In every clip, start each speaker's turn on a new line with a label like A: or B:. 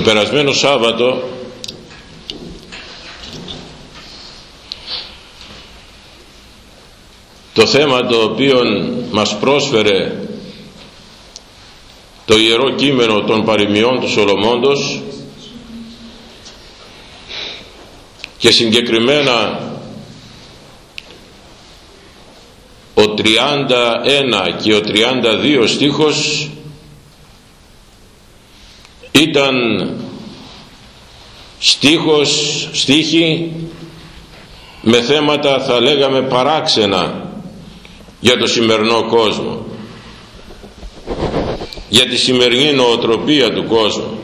A: Το περασμένο Σάββατο το θέμα το οποίο μας πρόσφερε το Ιερό Κείμενο των Παροιμιών του Σολομώντος και συγκεκριμένα ο 31 και ο 32 στίχος ήταν στίχος, στίχη με θέματα θα λέγαμε παράξενα για το σημερινό κόσμο. Για τη σημερινή νοοτροπία του κόσμου.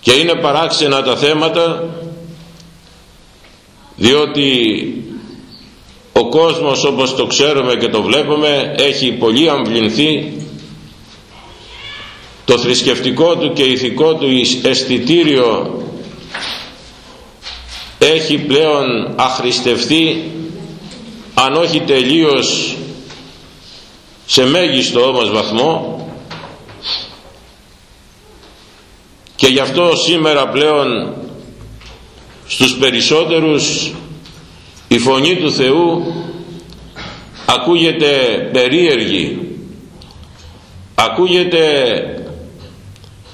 A: Και είναι παράξενα τα θέματα διότι ο κόσμος όπως το ξέρουμε και το βλέπουμε έχει πολύ αμβληνθεί το θρησκευτικό του και ηθικό του αισθητήριο έχει πλέον αχρηστευτεί αν όχι τελείως σε μέγιστο όμως βαθμό. Και γι' αυτό σήμερα πλέον στους περισσότερους η φωνή του Θεού ακούγεται περίεργη ακούγεται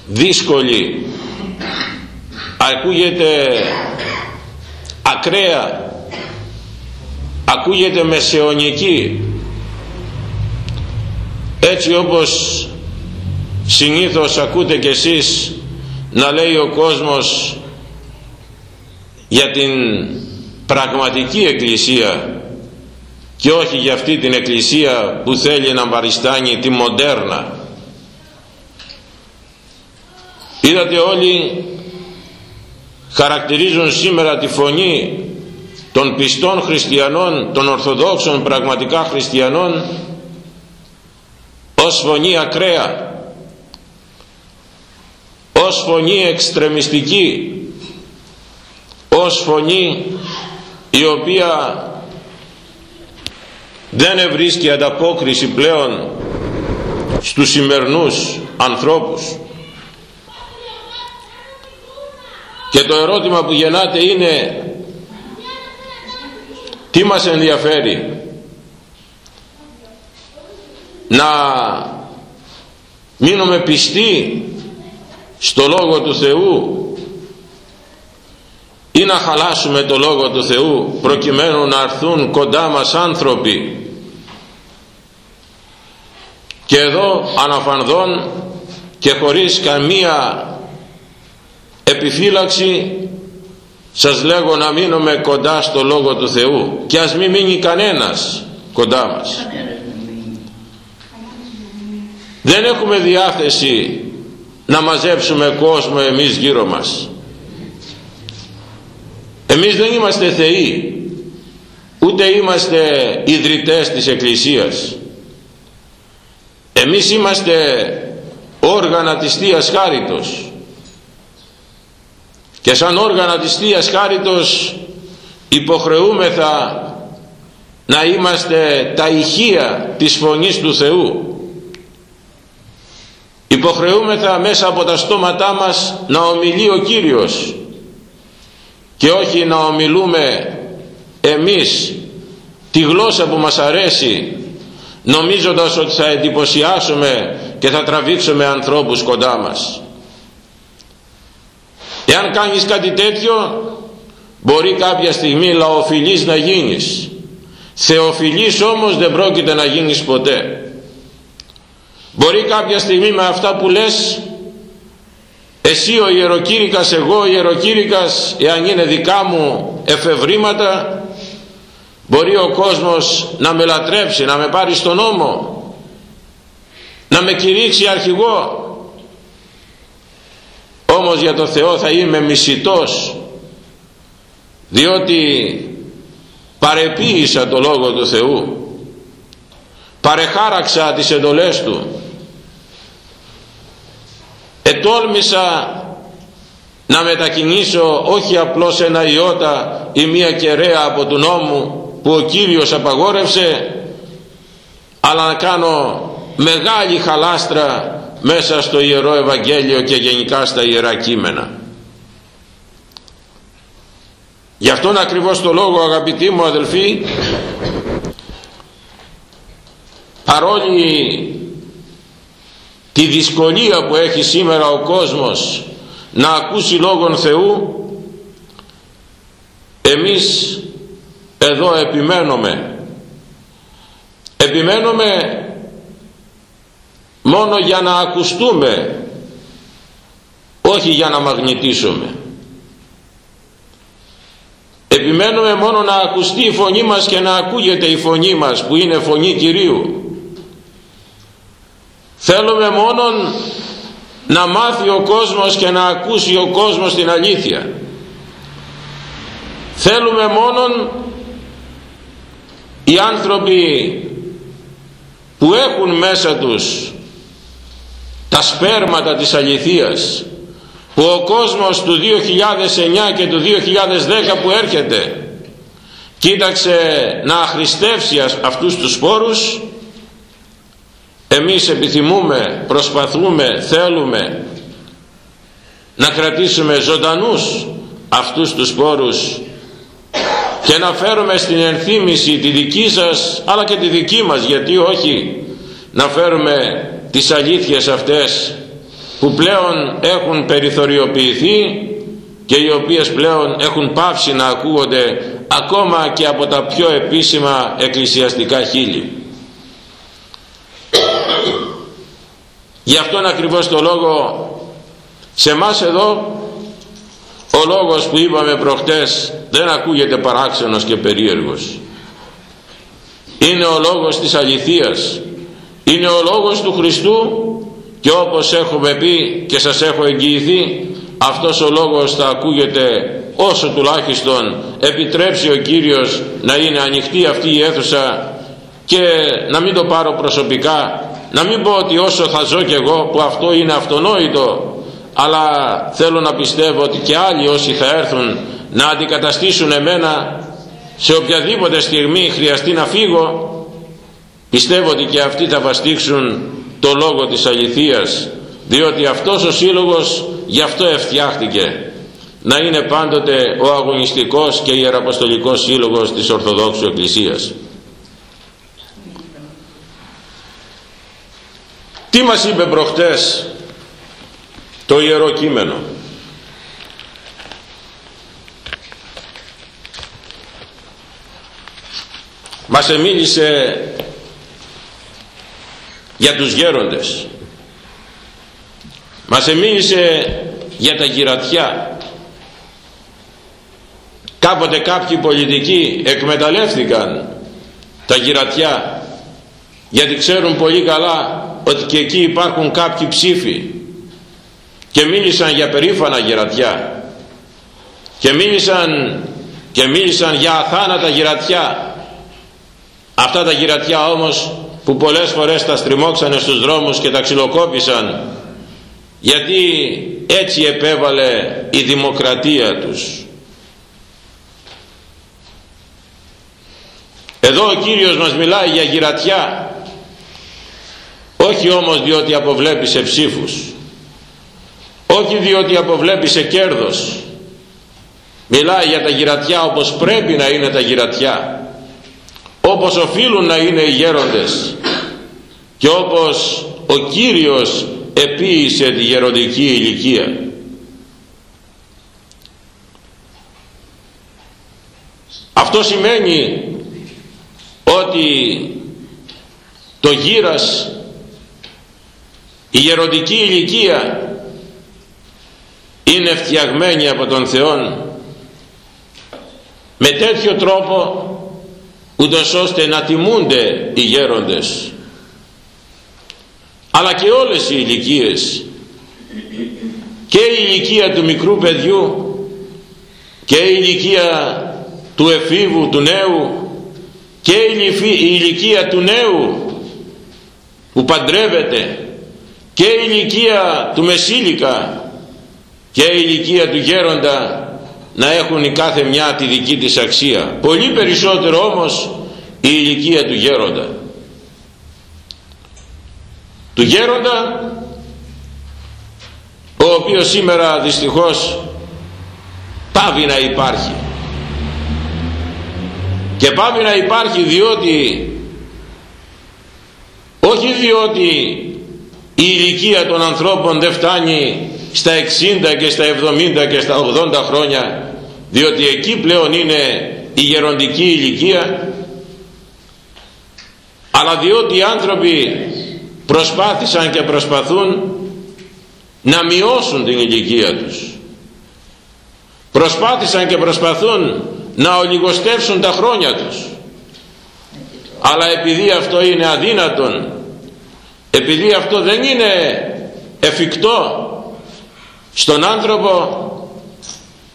A: δύσκολη. Ακούγεται ακραία. Ακούγεται μεσαιωνική. Έτσι όπως συνήθως ακούτε κι εσείς να λέει ο κόσμος για την πραγματική εκκλησία και όχι για αυτή την εκκλησία που θέλει να παριστάνει τη μοντέρνα είδατε όλοι χαρακτηρίζουν σήμερα τη φωνή των πιστών χριστιανών των ορθοδόξων πραγματικά χριστιανών ως φωνή ακραία ως φωνή εξτρεμιστική ως φωνή η οποία δεν ευρίσκει ανταπόκριση πλέον στους σημερινούς ανθρώπους και το ερώτημα που γεννάται είναι τι μας ενδιαφέρει να μείνουμε πιστοί στο Λόγο του Θεού ή να χαλάσουμε το Λόγο του Θεού προκειμένου να έρθουν κοντά μας άνθρωποι. Και εδώ αναφανδόν και χωρίς καμία επιφύλαξη σας λέγω να μείνουμε κοντά στο Λόγο του Θεού και ας μην μείνει κανένας κοντά μας. Δεν έχουμε διάθεση να μαζέψουμε κόσμο εμείς γύρω μας. Εμείς δεν είμαστε θεοί ούτε είμαστε ιδρυτές της Εκκλησίας. Εμείς είμαστε όργανα της Θείας Χάριτος και σαν όργανα της Θείας Χάριτος υποχρεούμεθα να είμαστε τα ηχεία της φωνής του Θεού. Υποχρεούμεθα μέσα από τα στόματά μας να ομιλεί ο Κύριος και όχι να ομιλούμε εμείς τη γλώσσα που μας αρέσει νομίζοντας ότι θα εντυπωσιάσουμε και θα τραβήξουμε ανθρώπους κοντά μας εάν κάνεις κάτι τέτοιο μπορεί κάποια στιγμή λαοφιλής να γίνεις. Θεοφιλής όμως δεν πρόκειται να γίνεις ποτέ. Μπορεί κάποια στιγμή με αυτά που λες εσύ ο ιεροκήρυκας εγώ ο ιεροκήρυκας εάν είναι δικά μου εφευρήματα μπορεί ο κόσμος να με λατρέψει να με πάρει στον νόμο να με κηρύξει αρχηγό όμως για το Θεό θα είμαι μισητός διότι παρεποίησα το Λόγο του Θεού παρεχάραξα τις εντολές Του ετόλμησα να μετακινήσω όχι απλώς ένα ιότα ή μία κεραία από του νόμου που ο Κύριος απαγόρευσε αλλά να κάνω μεγάλη χαλάστρα μέσα στο Ιερό Ευαγγέλιο και γενικά στα Ιερά Κείμενα. Γι' αυτόν ακριβώς το λόγο αγαπητοί μου αδελφοί παρόλη τη δυσκολία που έχει σήμερα ο κόσμος να ακούσει λόγον Θεού εμείς εδώ επιμένουμε επιμένουμε μόνο για να ακουστούμε όχι για να μαγνητήσουμε. Επιμένουμε μόνο να ακουστεί η φωνή μας και να ακούγεται η φωνή μας που είναι φωνή Κυρίου. Θέλουμε μόνον να μάθει ο κόσμος και να ακούσει ο κόσμος την αλήθεια. Θέλουμε μόνον οι άνθρωποι που έχουν μέσα τους τα σπέρματα της αληθείας που ο κόσμος του 2009 και του 2010 που έρχεται κοίταξε να αχρηστεύσει αυτούς τους σπόρους. Εμείς επιθυμούμε, προσπαθούμε, θέλουμε να κρατήσουμε ζωντανούς αυτούς τους σπόρους και να φέρουμε στην ενθύμηση τη δική σας αλλά και τη δική μας γιατί όχι να φέρουμε τις αλήθειες αυτές που πλέον έχουν περιθωριοποιηθεί και οι οποίες πλέον έχουν πάψει να ακούγονται ακόμα και από τα πιο επίσημα εκκλησιαστικά χείλη. Γι' αυτόν ακριβώς το λόγο σε μας εδώ ο λόγος που είπαμε προχτές δεν ακούγεται παράξενος και περίεργος. Είναι ο λόγος της αληθείας. Είναι ο λόγος του Χριστού και όπως έχουμε πει και σας έχω εγγυηθεί αυτός ο λόγος θα ακούγεται όσο τουλάχιστον επιτρέψει ο Κύριος να είναι ανοιχτή αυτή η αίθουσα και να μην το πάρω προσωπικά να μην πω ότι όσο θα ζω κι εγώ που αυτό είναι αυτονόητο αλλά θέλω να πιστεύω ότι και άλλοι όσοι θα έρθουν να αντικαταστήσουν εμένα σε οποιαδήποτε στιγμή χρειαστεί να φύγω πιστεύω ότι και αυτοί θα βαστίξουν το λόγο της αληθείας διότι αυτός ο σύλλογος γι' αυτό εφτιάχτηκε να είναι πάντοτε ο αγωνιστικός και ιεραποστολικός σύλλογος της Ορθοδόξου Εκκλησίας. Τι μας είπε προχτές το Ιερό Κείμενο. Μας εμίλησε για τους γέροντες. Μας εμίλησε για τα γυρατιά. Κάποτε κάποιοι πολιτικοί εκμεταλλεύτηκαν τα γυρατιά γιατί ξέρουν πολύ καλά ότι και εκεί υπάρχουν κάποιοι ψήφοι και μίλησαν για περήφανα γερατιά και μίλησαν και μίλησαν για αθάνατα γερατιά αυτά τα γερατιά όμως που πολλές φορές τα στριμώξανε στους δρόμους και τα ξυλοκόπησαν γιατί έτσι επέβαλε η δημοκρατία τους. Εδώ ο Κύριος μας μιλάει για γυρατιά όχι όμως διότι αποβλέπει σε ψήφους όχι διότι αποβλέπει σε κέρδος. Μιλάει για τα γυρατιά όπως πρέπει να είναι τα γυρατιά όπως οφείλουν να είναι οι γέροντες. Και όπως ο Κύριος επίησε τη γεροντική ηλικία. Αυτό σημαίνει ότι το γύρας η γεροντική ηλικία είναι φτιαγμένη από τον Θεό με τέτοιο τρόπο ούτως ώστε να τιμούνται οι γέροντες. Αλλά και όλες οι ηλικίες. Και η ηλικία του μικρού παιδιού και η ηλικία του εφήβου, του νέου και η ηλικία του νέου που παντρεύεται και η ηλικία του μεσήλικα και η ηλικία του γέροντα να έχουν η κάθε μια τη δική της αξία. Πολύ περισσότερο όμως η ηλικία του γέροντα. Του γέροντα ο οποίος σήμερα δυστυχώς πάβει να υπάρχει. Και πάβει να υπάρχει διότι όχι διότι η ηλικία των ανθρώπων δεν φτάνει στα 60 και στα 70 και στα 80 χρόνια διότι εκεί πλέον είναι η γεροντική ηλικία αλλά διότι οι άνθρωποι προσπάθησαν και προσπαθούν να μειώσουν την ηλικία τους προσπάθησαν και προσπαθούν να ολιγοστεύσουν τα χρόνια τους αλλά επειδή αυτό είναι αδύνατον επειδή αυτό δεν είναι εφικτό στον άνθρωπο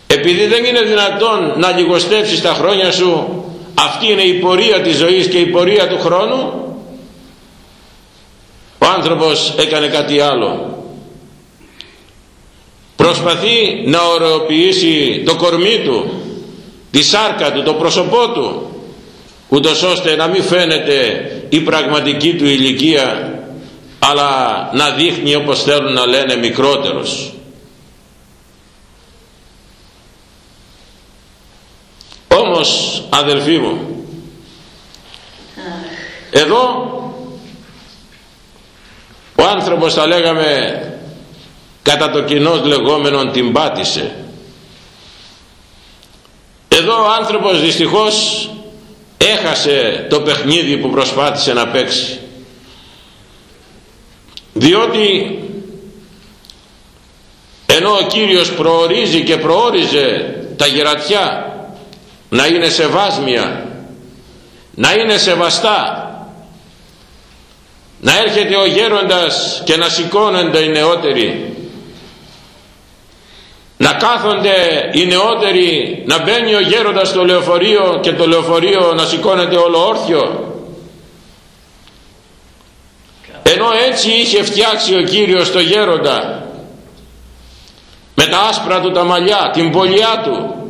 A: επειδή δεν είναι δυνατόν να λιγοστεύσεις τα χρόνια σου αυτή είναι η πορεία της ζωής και η πορεία του χρόνου ο άνθρωπος έκανε κάτι άλλο. Προσπαθεί να ωρεοποιήσει το κορμί του τη σάρκα του, το πρόσωπό του ούτως ώστε να μην φαίνεται η πραγματική του ηλικία αλλά να δείχνει όπως θέλουν να λένε μικρότερος όμως αδελφοί μου. Εδώ ο άνθρωπος θα λέγαμε κατά το κοινό λεγόμενον την πάτησε. Εδώ ο άνθρωπος δυστυχώς έχασε το παιχνίδι που προσπάθησε να παίξει. Διότι ενώ ο Κύριος προορίζει και προόριζε τα γερατιά να είναι σεβάσμια. Να είναι σεβαστά. Να έρχεται ο γέροντας και να σηκώνονται οι νεότεροι. Να κάθονται οι νεότεροι να μπαίνει ο γέροντας στο λεωφορείο και το λεωφορείο να σηκώνεται όλο όρθιο. Ενώ έτσι είχε φτιάξει ο Κύριος το γέροντα με τα άσπρα του τα μαλλιά την πολιά του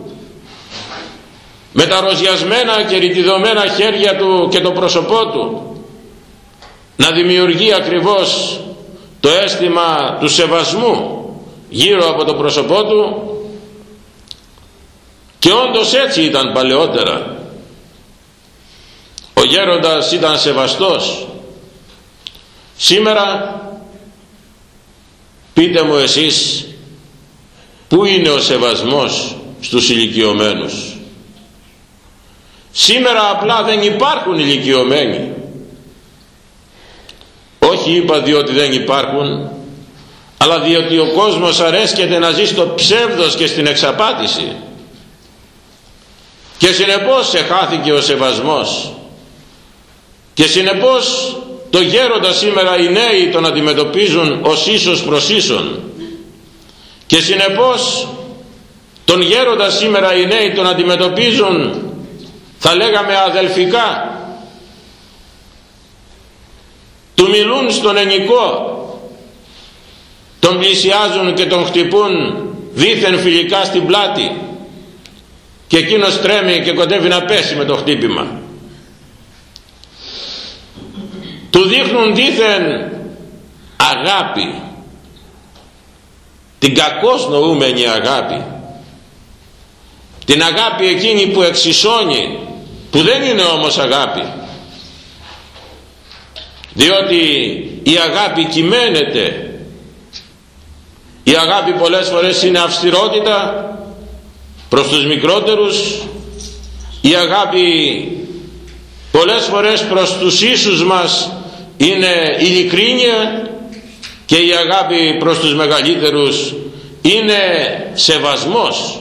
A: με τα ροζιασμένα και ρητιδωμένα χέρια του και το πρόσωπό του να δημιουργεί ακριβώς το αίσθημα του σεβασμού γύρω από το πρόσωπό του και όντως έτσι ήταν παλαιότερα. Ο γέροντας ήταν σεβαστός. Σήμερα πείτε μου εσείς πού είναι ο σεβασμός στους ηλικιωμένους; Σήμερα απλά δεν υπάρχουν ηλικιωμένοι. Όχι είπα διότι δεν υπάρχουν αλλά διότι ο κόσμος αρέσκεται να ζει στο ψεύδος και στην εξαπάτηση. Και συνεπώς εχάθηκε ο σεβασμός. Και συνεπώς το γέροντα σήμερα οι νέοι τον αντιμετωπίζουν ως ίσος προς ίσον. Και συνεπώς τον γέροντα σήμερα οι νέοι τον αντιμετωπίζουν θα λέγαμε αδελφικά. Του μιλούν στον ενικό. Τον πλησιάζουν και τον χτυπούν δίθεν φιλικά στην πλάτη. Και εκείνος τρέμει και κοντεύει να πέσει με το χτύπημα. Του δείχνουν δίθεν αγάπη. Την κακώς νοούμενη αγάπη. Την αγάπη εκείνη που εξισώνει που δεν είναι όμως αγάπη. Διότι η αγάπη κυμαίνεται. Η αγάπη πολλές φορές είναι αυστηρότητα προς τους μικρότερους. Η αγάπη πολλές φορές προς τους ίσους μας είναι ειλικρίνεια και η αγάπη προς τους μεγαλύτερους είναι σεβασμός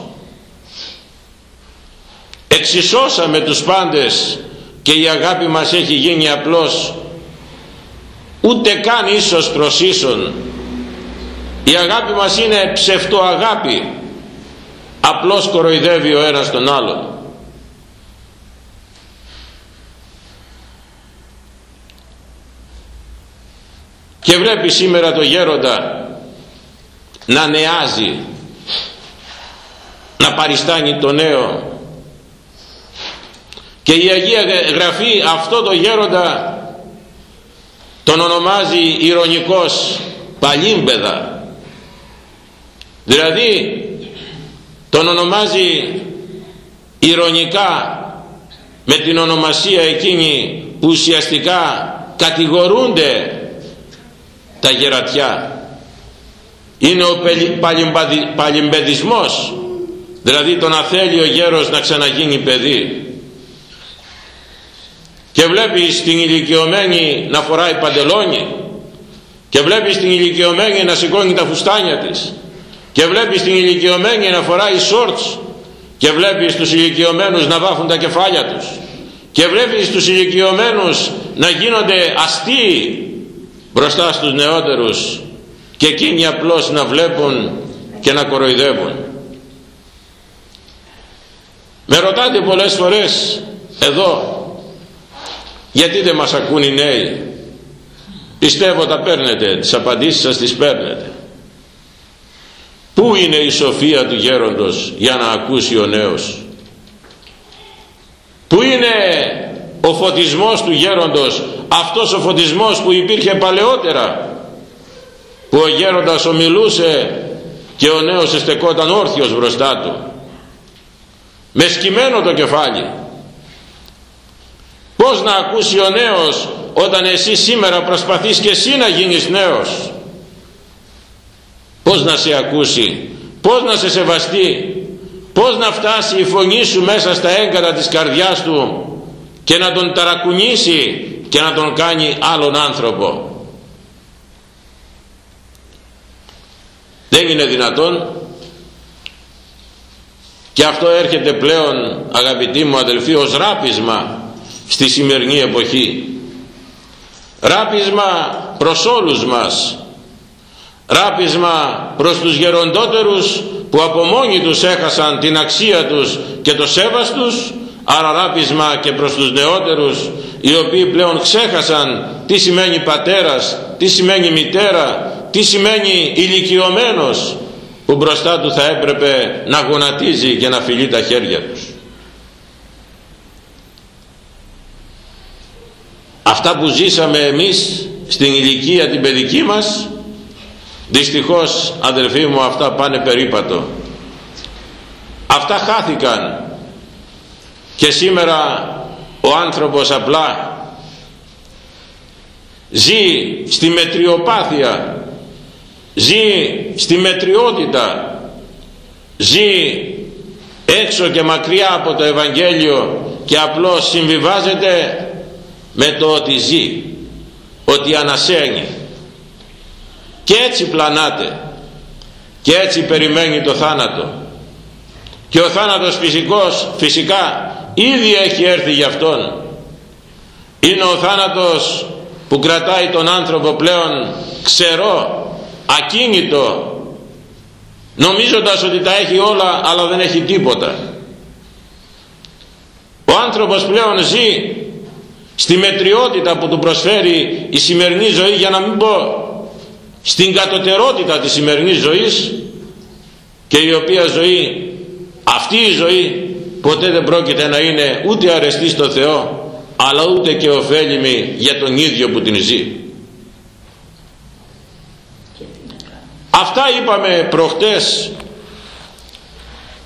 A: εξισώσαμε τους πάντες και η αγάπη μας έχει γίνει απλώς. Ούτε καν ίσως προς ίσον η αγάπη μας είναι ψευτοαγάπη. Απλώς κοροϊδεύει ο ένας τον άλλον. Και βλέπει σήμερα το γέροντα να νεάζει να παριστάνει το νέο και η Αγία Γραφή αυτό το γέροντα τον ονομάζει ηρωνικός παλίμπεδα. Δηλαδή τον ονομάζει ηρωνικά με την ονομασία εκείνη που ουσιαστικά κατηγορούνται τα γερατιά. Είναι ο παλιμπεδισμός. Δηλαδή το να θέλει ο γέρος να ξαναγίνει παιδί και βλέπεις την ηλικιωμένη να φοράει παντελόνι. Και βλέπεις την ηλικιωμένη να σηκώνει τα φουστάνια της. Και βλέπεις την ηλικιωμένη να φοράει σόρτς και βλέπεις τους ηλικιωμένους να βάφουν τα κεφάλια τους. Και βλέπεις τους ηλικιωμένους να γίνονται αστείοι μπροστά στους νεότερους. Και εκείνοι απλώς να βλέπουν και να κοροϊδεύουν. Με ρωτάτε πολλές φορές εδώ γιατί δεν μας ακούν οι νέοι; Πιστεύω τα παίρνετε τις απαντήσεις σας τις παίρνετε. Πού είναι η σοφία του γέροντος για να ακούσει ο νέος; Πού είναι ο φωτισμός του γέροντος αυτός ο φωτισμός που υπήρχε παλαιότερα που ο γέροντας ομιλούσε και ο νέος εστεκόταν όρθιος μπροστά του με σκυμμένο το κεφάλι πως να ακούσει ο νέος όταν εσύ σήμερα προσπαθείς και εσύ να γίνεις νέος; Πως να σε ακούσει; Πως να σε σεβαστεί; Πως να φτάσει η φωνή σου μέσα στα έγκατα της καρδιάς του και να τον ταρακουνήσει και να τον κάνει άλλον άνθρωπο; Δεν είναι δυνατόν. Και αυτό έρχεται πλέον αγαπητοί μου αδελφοί ως ράπισμα στη σημερινή εποχή ράπισμα προς όλους μας ράπισμα προς τους γεροντότερους που από μόνοι τους έχασαν την αξία τους και το σέβας τους άρα ράπισμα και προς τους νεότερους οι οποίοι πλέον ξέχασαν τι σημαίνει πατέρας, τι σημαίνει μητέρα, τι σημαίνει ηλικιωμένος που μπροστά του θα έπρεπε να γονατίζει και να φιλεί τα χέρια τους. Αυτά που ζήσαμε εμείς στην ηλικία την παιδική μας δυστυχώς αδελφοί μου αυτά πάνε περίπατο. Αυτά χάθηκαν και σήμερα ο άνθρωπος απλά ζει στη μετριοπάθεια ζει στη μετριότητα ζει έξω και μακριά από το Ευαγγέλιο και απλώς συμβιβάζεται με το ότι ζει ότι ανασένει. Και έτσι πλανάται και έτσι περιμένει το θάνατο. Και ο θάνατος φυσικός φυσικά ήδη έχει έρθει για αυτόν. Είναι ο θάνατος που κρατάει τον άνθρωπο πλέον ξερό ακίνητο νομίζοντας ότι τα έχει όλα αλλά δεν έχει τίποτα. Ο άνθρωπος πλέον ζει στη μετριότητα που του προσφέρει η σημερινή ζωή για να μην πω στην κατωτερότητα της σημερινής ζωής και η οποία ζωή αυτή η ζωή ποτέ δεν πρόκειται να είναι ούτε αρεστή στο Θεό αλλά ούτε και ωφέλιμη για τον ίδιο που την ζει. Αυτά είπαμε προχτές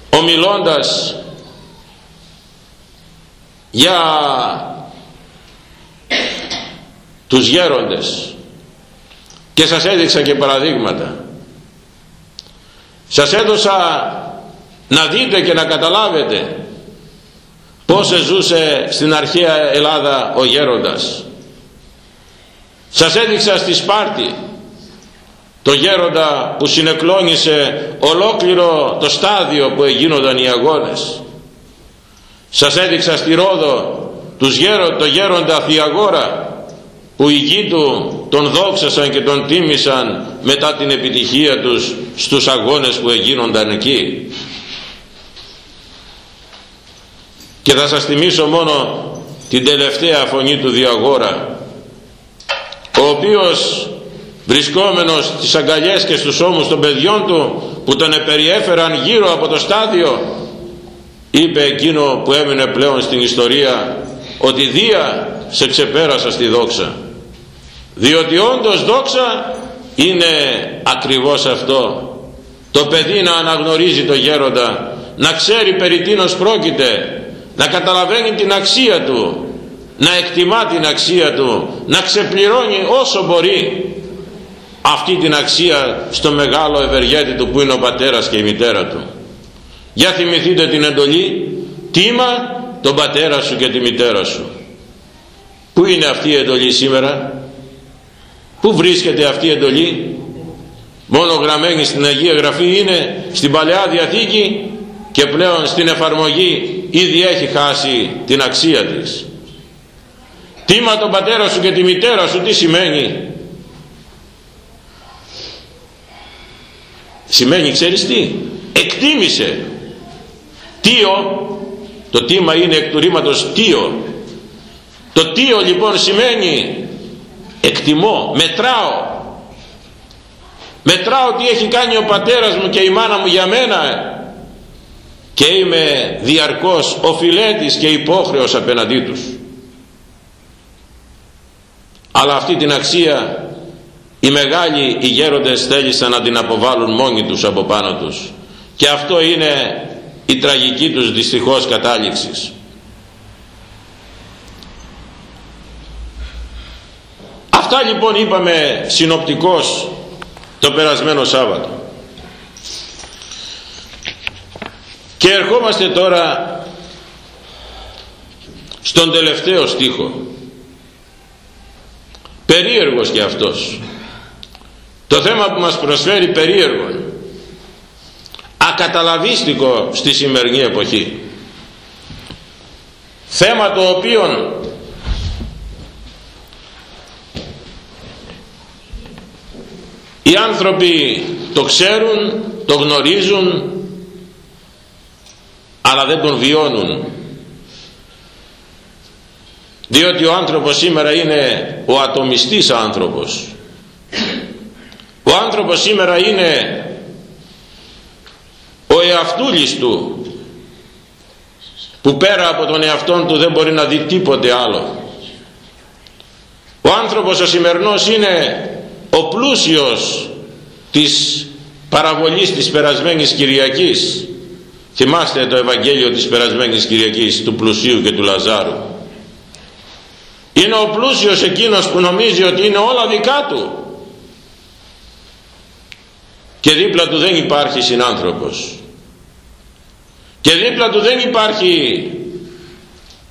A: ομιλώντας για τους γέροντες. Και σας έδειξα και παραδείγματα. Σας έδωσα να δείτε και να καταλάβετε πώς ζούσε στην αρχαία Ελλάδα ο γέροντας. Σας έδειξα στη Σπάρτη το γέροντα που συνεκλώνησε ολόκληρο το στάδιο που έγινονταν οι αγώνες. Σας έδειξα στη Ρόδο τους γέρο, το γέροντα Θιαγόρα που οι γη του τον δόξασαν και τον τίμησαν μετά την επιτυχία τους στους αγώνες που έγινονταν εκεί. Και θα σας θυμίσω μόνο την τελευταία φωνή του Διαγόρα ο οποίος βρισκόμενος στις αγκαλιές και στους ώμους των παιδιών του που τον επεριέφεραν γύρω από το στάδιο είπε εκείνο που έμεινε πλέον στην ιστορία ότι Δία σε ξεπέρασα στη δόξα διότι όντως δόξα είναι ακριβώς αυτό. Το παιδί να αναγνωρίζει το γέροντα να ξέρει περί τίνος πρόκειται να καταλαβαίνει την αξία του να εκτιμά την αξία του να ξεπληρώνει όσο μπορεί αυτή την αξία στο μεγάλο ευεργέτη του που είναι ο πατέρας και η μητέρα του. Για θυμηθείτε την εντολή τίμα τον πατέρα σου και τη μητέρα σου. Πού είναι αυτή η εντολή σήμερα; Πού βρίσκεται αυτή η εντολή; Μόνο γραμμένη στην Αγία Γραφή είναι στην Παλαιά Διαθήκη και πλέον στην εφαρμογή ήδη έχει χάσει την αξία της. Τίμα τον πατέρα σου και τη μητέρα σου τι σημαίνει; Σημαίνει ξέρεις τι; Εκτίμησε. Τίο το τίμα είναι εκ του ρήματος τίο. Το τίο λοιπόν σημαίνει εκτιμώ, μετράω. Μετράω τι έχει κάνει ο πατέρας μου και η μάνα μου για μένα. Και είμαι διαρκώς οφειλέτης και υπόχρεος απέναντί τους. Αλλά αυτή την αξία οι μεγάλοι οι γέροντες θέλησαν να την αποβάλουν μόνοι τους από πάνω τους. Και αυτό είναι η τραγική τους δυστυχώς κατάληξης. Αυτά λοιπόν είπαμε συνοπτικώς το περασμένο Σάββατο. Και ερχόμαστε τώρα στον τελευταίο στίχο. Περίεργος και αυτός. Το θέμα που μας προσφέρει περίεργο. Ακαταλαβίστικο στη σημερινή εποχή. Θέμα το οποίο οι άνθρωποι το ξέρουν, το γνωρίζουν αλλά δεν τον βιώνουν. Διότι ο άνθρωπος σήμερα είναι ο ατομιστής άνθρωπος. Ο άνθρωπος σήμερα είναι ο εαυτούλης του που πέρα από τον εαυτόν του δεν μπορεί να δει τίποτε άλλο. Ο άνθρωπος ο σημερινός είναι ο πλούσιος της παραβολής της περασμένης Κυριακής. Θυμάστε το Ευαγγέλιο της περασμένης Κυριακής του πλουσίου και του Λαζάρου. Είναι ο πλούσιος εκείνος που νομίζει ότι είναι όλα δικά του. Και δίπλα του δεν υπάρχει συνάνθρωπος. Και δίπλα του δεν υπάρχει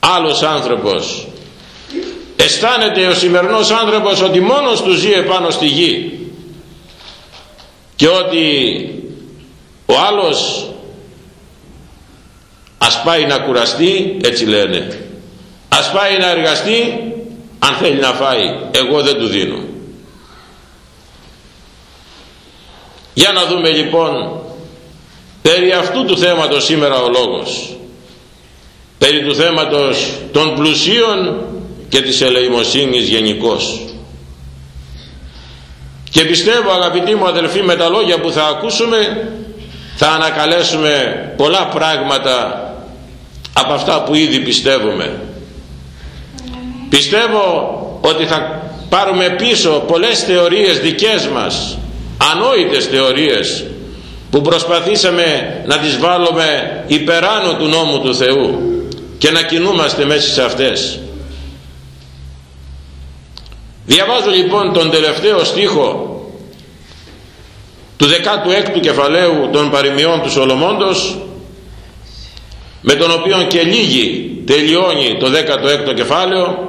A: άλλος άνθρωπος αισθάνεται ο σημερινός άνθρωπος ότι μόνος του ζει επάνω στη γη και ότι ο άλλος ας πάει να κουραστεί έτσι λένε. Ας πάει να εργαστεί αν θέλει να φάει εγώ δεν του δίνω. Για να δούμε λοιπόν περί αυτού του θέματος σήμερα ο λόγος. Περί του θέματος των πλουσίων και της ελεημοσύνης γενικώς. και πιστεύω αγαπητοί μου αδελφοί με τα λόγια που θα ακούσουμε θα ανακαλέσουμε πολλά πράγματα από αυτά που ήδη πιστεύουμε πιστεύω ότι θα πάρουμε πίσω πολλές θεωρίες δικές μας ανόητες θεωρίες που προσπαθήσαμε να τις βάλουμε υπεράνω του νόμου του Θεού και να κινούμαστε μέσα σε αυτές διαβάζω λοιπόν τον τελευταίο στίχο του 16ου κεφαλαίου των παροιμιών του Σολομώντος με τον οποίο και λίγη τελειώνει το 16ο κεφάλαιο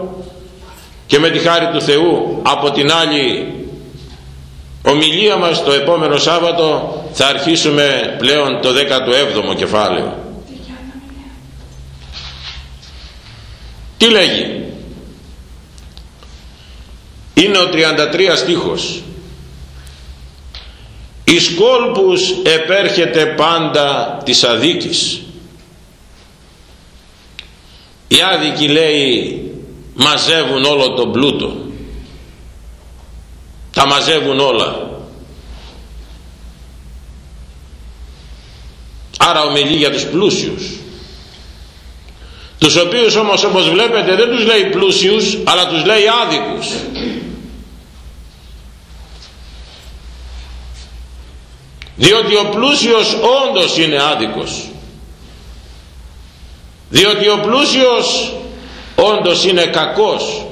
A: και με τη χάρη του Θεού από την άλλη ομιλία μας το επόμενο Σάββατο θα αρχίσουμε πλέον το 17ο κεφάλαιο. Τι λέγει; Είναι ο 33 στίχος. Εις κόλπους επέρχεται πάντα της αδίκης οι άδικοι λέει μαζεύουν όλο τον πλούτο. Τα μαζεύουν όλα. Άρα ομιλεί για τους πλούσιους. Τους οποίους όμως όπως βλέπετε δεν τους λέει πλούσιους αλλά τους λέει άδικους διότι ο πλούσιος όντως είναι άδικος. Διότι ο πλούσιος όντως είναι κακός.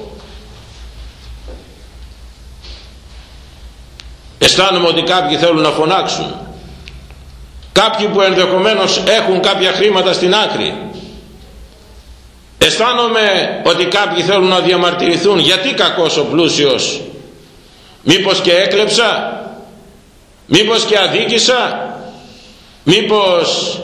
A: Αισθάνομαι ότι κάποιοι θέλουν να φωνάξουν. Κάποιοι που ενδεχομένως έχουν κάποια χρήματα στην άκρη. Αισθάνομαι ότι κάποιοι θέλουν να διαμαρτυρηθούν. Γιατί κακός ο πλούσιος. Μήπως και έκλεψα; Μήπως και αδίκησα μήπως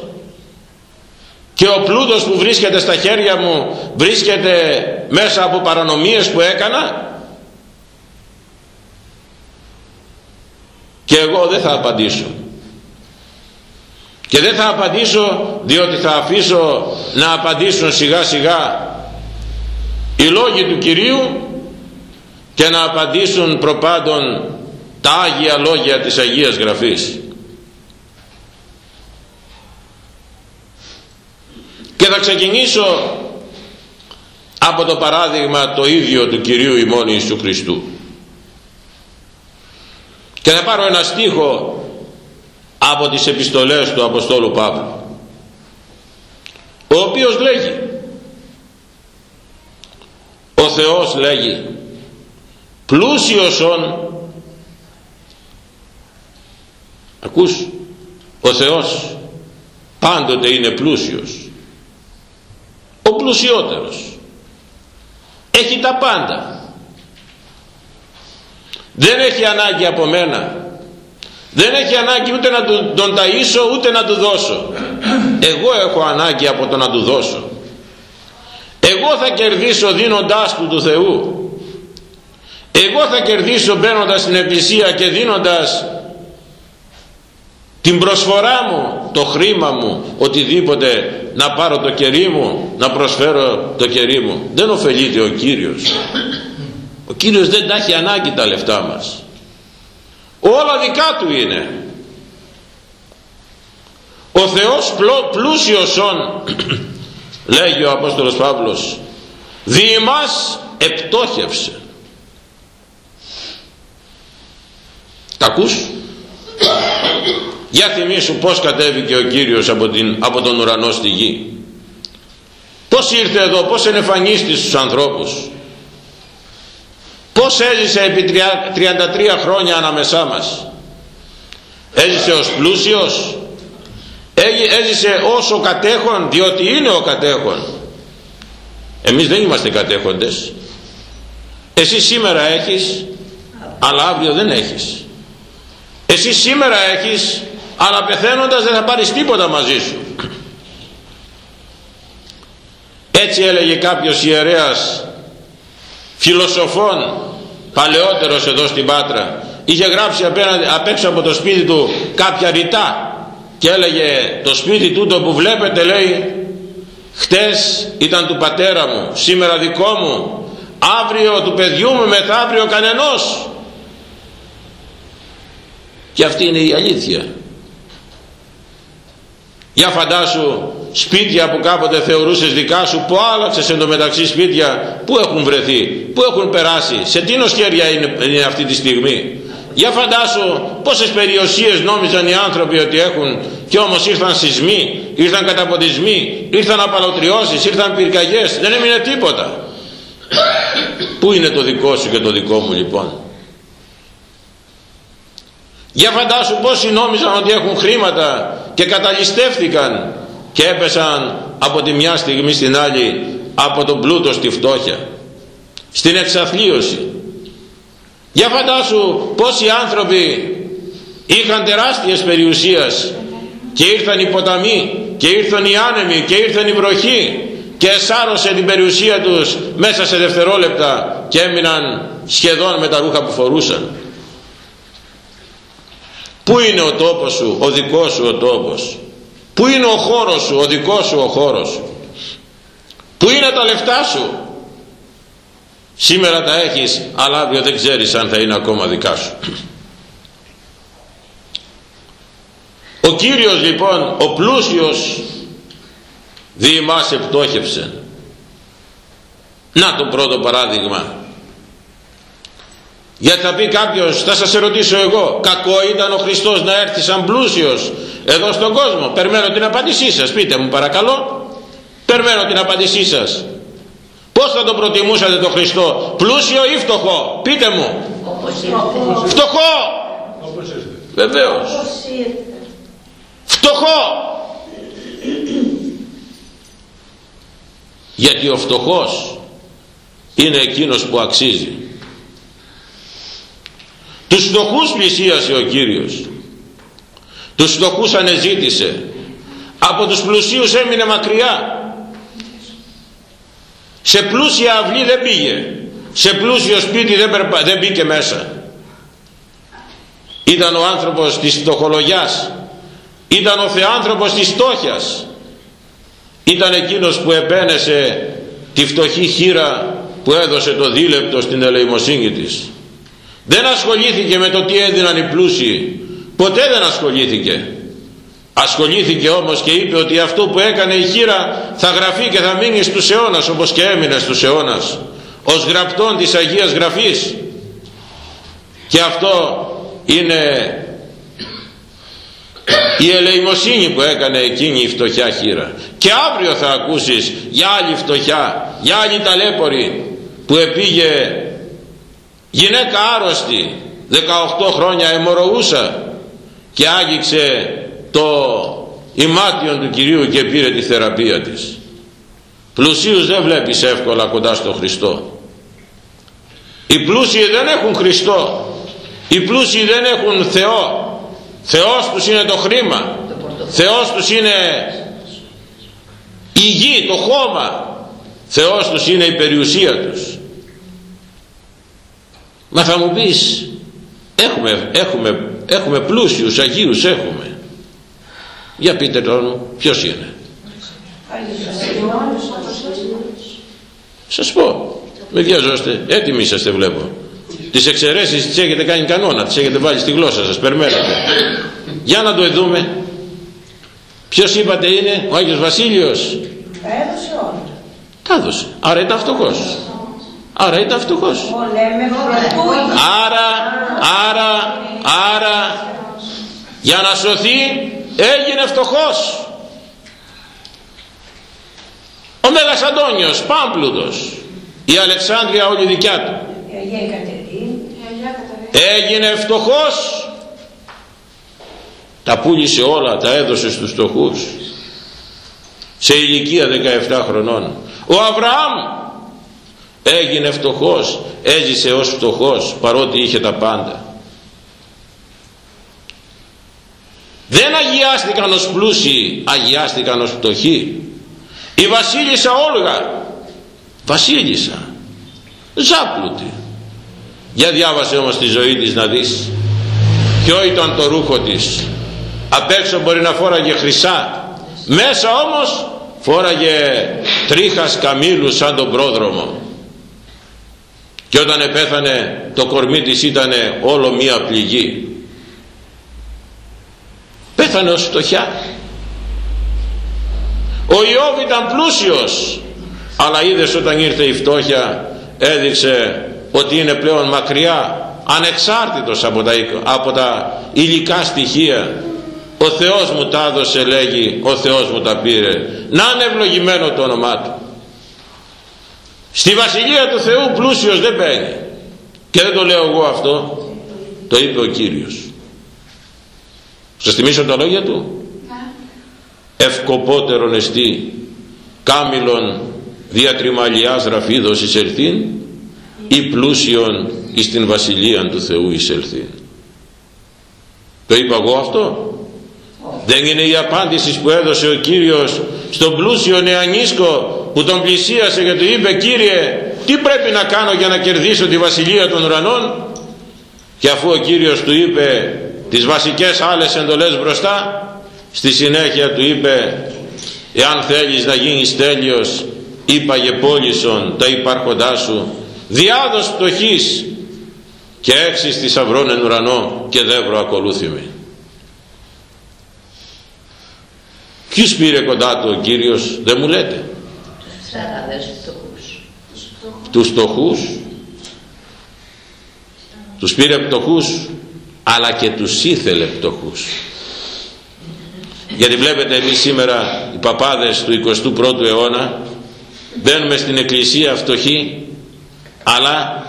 A: και ο πλούτος που βρίσκεται στα χέρια μου βρίσκεται μέσα από παρανομίες που έκανα; Και εγώ δεν θα απαντήσω. Και δεν θα απαντήσω διότι θα αφήσω να απαντήσουν σιγά σιγά οι λόγοι του Κυρίου και να απαντήσουν προπάντων τα Άγια Λόγια της Αγίας Γραφής. Και θα ξεκινήσω από το παράδειγμα το ίδιο του Κυρίου ημών Ιησού Χριστού. Και θα πάρω ένα στίχο από τις επιστολές του Αποστόλου Παύλου ο οποίος λέγει ο Θεός λέγει πλούσιος ον ακούς; Ο Θεός πάντοτε είναι πλούσιος. Ο πλουσιότερος. Έχει τα πάντα. Δεν έχει ανάγκη από μένα. Δεν έχει ανάγκη ούτε να τον ταΐσω ούτε να του δώσω. Εγώ έχω ανάγκη από το να του δώσω. Εγώ θα κερδίσω δίνοντάς του του Θεού. Εγώ θα κερδίσω μπαίνοντας στην εκκλησία και δίνοντας την προσφορά μου, το χρήμα μου, οτιδήποτε να πάρω το κερί μου, να προσφέρω το κερί μου. Δεν ωφελείται ο Κύριος. Ο Κύριος δεν τα έχει ανάγκη τα λεφτά μας. Όλα δικά Του είναι. Ο Θεός πλούσιος όν, λέγει ο Απόστολος Παύλος, δι' μας επτόχευσε. Τα ακούς; Για θυμίσου πως κατέβηκε ο Κύριος από, την, από τον ουρανό στη γη. Πώς ήρθε εδώ, πώς ενεφανίστηκε στους ανθρώπους. Πώς έζησε επί 33 χρόνια ανάμεσά μας. Έζησε ως πλούσιος. Έζησε ως ο κατέχον, διότι είναι ο κατέχον. Εμείς δεν είμαστε κατέχοντες. Εσύ σήμερα έχεις, αλλά αύριο δεν έχεις. Εσύ σήμερα έχεις, αλλά πεθαίνοντας δεν θα πάρεις τίποτα μαζί σου. Έτσι έλεγε κάποιος ιερέας φιλοσοφών παλαιότερος εδώ στην Πάτρα. Είχε γράψει απέναντι, απ' έξω από το σπίτι του κάποια ρητά και έλεγε το σπίτι τούτο που βλέπετε λέει χτες ήταν του πατέρα μου σήμερα δικό μου. Αύριο του παιδιού μου μεθαύριο κανενός και αυτή είναι η αλήθεια για φαντάσου σπίτια που κάποτε θεωρούσες δικά σου που άλλαξες εντωμεταξύ σπίτια που έχουν βρεθεί, που έχουν περάσει, σε τι χέρια είναι, είναι αυτή τη στιγμή; Για φαντάσου πόσες περιοσίες νόμιζαν οι άνθρωποι ότι έχουν και όμως ήρθαν σεισμοί, ήρθαν καταποντισμοί, ήρθαν απαλωτριώσεις, ήρθαν πυρκαγιές, δεν έμεινε τίποτα. Πού είναι το δικό σου και το δικό μου λοιπόν; Για φαντάσου πόσοι νόμιζαν ότι έχουν χρήματα και καταλυστεύτηκαν και έπεσαν από τη μια στιγμή στην άλλη από τον πλούτο στη φτώχεια. Στην εξαθλίωση. Για φαντάσου πόσοι άνθρωποι είχαν τεράστιες περιουσίες και ήρθαν οι ποταμοί και ήρθαν οι άνεμοι και ήρθαν η βροχή και εσάρωσε την περιουσία τους μέσα σε δευτερόλεπτα και έμειναν σχεδόν με τα ρούχα που φορούσαν Πού είναι ο τόπος σου, ο δικός σου ο τόπος; Πού είναι ο χώρος σου, ο δικός σου ο χώρος; Σου. Πού είναι τα λεφτά σου; Σήμερα τα έχεις, αλλά αύριο δεν ξέρεις αν θα είναι ακόμα δικά σου. Ο Κύριος λοιπόν, ο πλούσιος, δι' εμάς επτόχευσε. Να το πρώτο παράδειγμα. Γιατί θα πει κάποιος θα σας ερωτήσω εγώ κακό ήταν ο Χριστός να έρθει σαν πλούσιος εδώ στον κόσμο; Περιμένω την απάντησή σας. Πείτε μου παρακαλώ. Περιμένω την απάντησή σας. Πως θα το προτιμούσατε το Χριστό πλούσιο ή φτωχό; Πείτε μου. Φτωχό. Βεβαίως. Φτωχό. Γιατί ο φτωχός είναι εκείνος που αξίζει τους φτωχούς πλησίασε ο Κύριος. Τους φτωχούς ανεζήτησε. Από τους πλουσίους έμεινε μακριά. Σε πλούσια αυλή δεν πήγε. Σε πλούσιο σπίτι δεν, περπα... δεν μπήκε μέσα. Ήταν ο άνθρωπος της φτωχολογιάς. Ήταν ο θεάνθρωπος της φτώχειας. Ήταν εκείνος που επένεσε τη φτωχή χείρα που έδωσε το δίλεπτο στην ελεημοσύνη της δεν ασχολήθηκε με το τι έδιναν οι πλούσιοι. Ποτέ δεν ασχολήθηκε. Ασχολήθηκε όμως και είπε ότι αυτό που έκανε η χείρα θα γραφεί και θα μείνει στους αιώνας όπως και έμεινε στους αιώνας ως γραπτών της Αγίας Γραφής. Και αυτό είναι η ελεημοσύνη που έκανε εκείνη η φτωχιά χείρα. Και αύριο θα ακούσεις για άλλη φτωχιά για άλλη ταλέπορη που επήγε γυναίκα άρρωστη 18 χρόνια αιμορροούσα και άγγιξε το ημάτιον του Κυρίου και πήρε τη θεραπεία της. Πλουσίους δεν βλέπεις εύκολα κοντά στο Χριστό. Οι πλούσιοι δεν έχουν Χριστό. Οι πλούσιοι δεν έχουν Θεό. Θεός τους είναι το χρήμα. Θεός τους είναι η γη, το χώμα. Θεός τους είναι η περιουσία τους μα θα μου πεις έχουμε, έχουμε, έχουμε πλούσιους Αγίους έχουμε. Για πείτε τον ποιος είναι. Σας πω με βιαζόστε έτοιμοι είσαστε βλέπω. Τις εξαιρέσεις τις έχετε κάνει κανόνα τις έχετε βάλει στη γλώσσα σας περιμένετε. Για να το δούμε. Ποιος είπατε είναι ο Άγιος Βασίλειος;
B: Έδωσε όλα.
A: Τα έδωσε. Άρα ήταν φτωχός άρα ήταν φτωχός. Άρα άρα άρα για να σωθεί έγινε φτωχός. Ο Μέγας Αντώνιος Πάμπλουτος. Η Αλεξάνδρεια όλη δικιά του. Έγινε φτωχός. Τα πούλησε όλα τα έδωσε στους φτωχούς. Σε ηλικία 17 χρονών. Ο Αβραάμ έγινε φτωχός έζησε ως φτωχός παρότι είχε τα πάντα. Δεν αγιάστηκαν ως πλούσιοι αγιάστηκαν ως φτωχοί. Η βασίλισσα Όλγα βασίλισσα ζάπλουτη για διάβασε όμως τη ζωή της να δεις. Ποιο ήταν το ρούχο της. Απ' έξω μπορεί να φόραγε χρυσά. Μέσα όμως φόραγε τρίχας καμήλου σαν τον πρόδρομο και όταν επέθανε το κορμί της ήταν όλο μία πληγή. Πέθανε ως φτωχιά. Ο Ιώβ ήταν πλούσιος αλλά είδες όταν ήρθε η φτώχεια έδειξε ότι είναι πλέον μακριά ανεξάρτητος από τα, από τα υλικά στοιχεία. Ο Θεός μου τα έδωσε λέγει ο Θεός μου τα πήρε να είναι ευλογημένο το όνομά του στη Βασιλεία του Θεού πλούσιος δεν μπαίνει και δεν το λέω εγώ αυτό το είπε ο Κύριος. Σας θυμίσω τα λόγια του. Ναι. ευκοπότερον εστί κάμιλον διατριμαλιάς ραφίδος εισελθήν ή πλούσιον εις την βασιλεία του Θεού εισελθεί το είπα εγώ αυτό. Δεν είναι η απάντηση που έδωσε ο Κύριος στον πλούσιο νεανίσκο που τον πλησίασε και του είπε Κύριε τι πρέπει να κάνω για να κερδίσω τη βασιλεία των ουρανών; Και αφού ο Κύριος του είπε τις βασικές άλλες εντολές μπροστά στη συνέχεια του είπε εάν θέλεις να γίνεις τέλειος είπαγε πόλησον τα υπάρχοντά σου διάδος πτωχής και έξι στη σαυρών εν ουρανό και δεύρο ακολούθημε ποιους πήρε κοντά του ο Κύριος δεν μου λέτε τους φτωχούς. Τους πήρε πτωχούς αλλά και τους ήθελε πτωχούς γιατί βλέπετε εμείς σήμερα οι παπάδες του 21ου αιώνα μπαίνουμε στην εκκλησία φτωχοί αλλά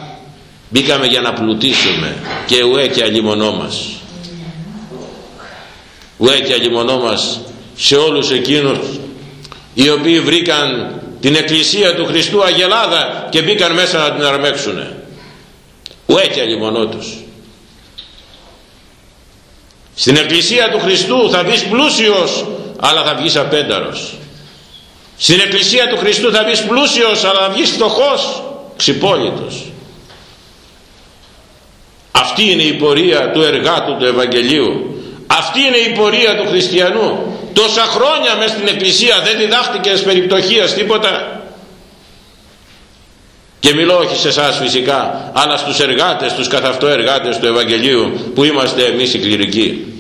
A: μπήκαμε για να πλουτίσουμε και ουέ και αλλημονό μας. Ουέ και αλλημονό μας σε όλους εκείνους οι οποίοι βρήκαν την εκκλησία του Χριστού Αγελάδα και μπήκαν μέσα να την αρμέξουνε. Ουέ και αλλημονό τους στην εκκλησία του Χριστού θα βγεις πλούσιος αλλά θα βγεις απένταρος. Στην εκκλησία του Χριστού θα βγεις πλούσιος αλλά θα βγεις φτωχός ξυπόλυτος. Αυτή είναι η πορεία του εργάτου του Ευαγγελίου. Αυτή είναι η πορεία του χριστιανού τόσα χρόνια μέσα στην εκκλησία δεν διδάχτηκες περιπτωχίας τίποτα. Και μιλώ όχι σε εσάς φυσικά αλλά στους εργάτες, στους καθ' αυτό εργάτες του Ευαγγελίου που είμαστε εμείς οι κληρικοί.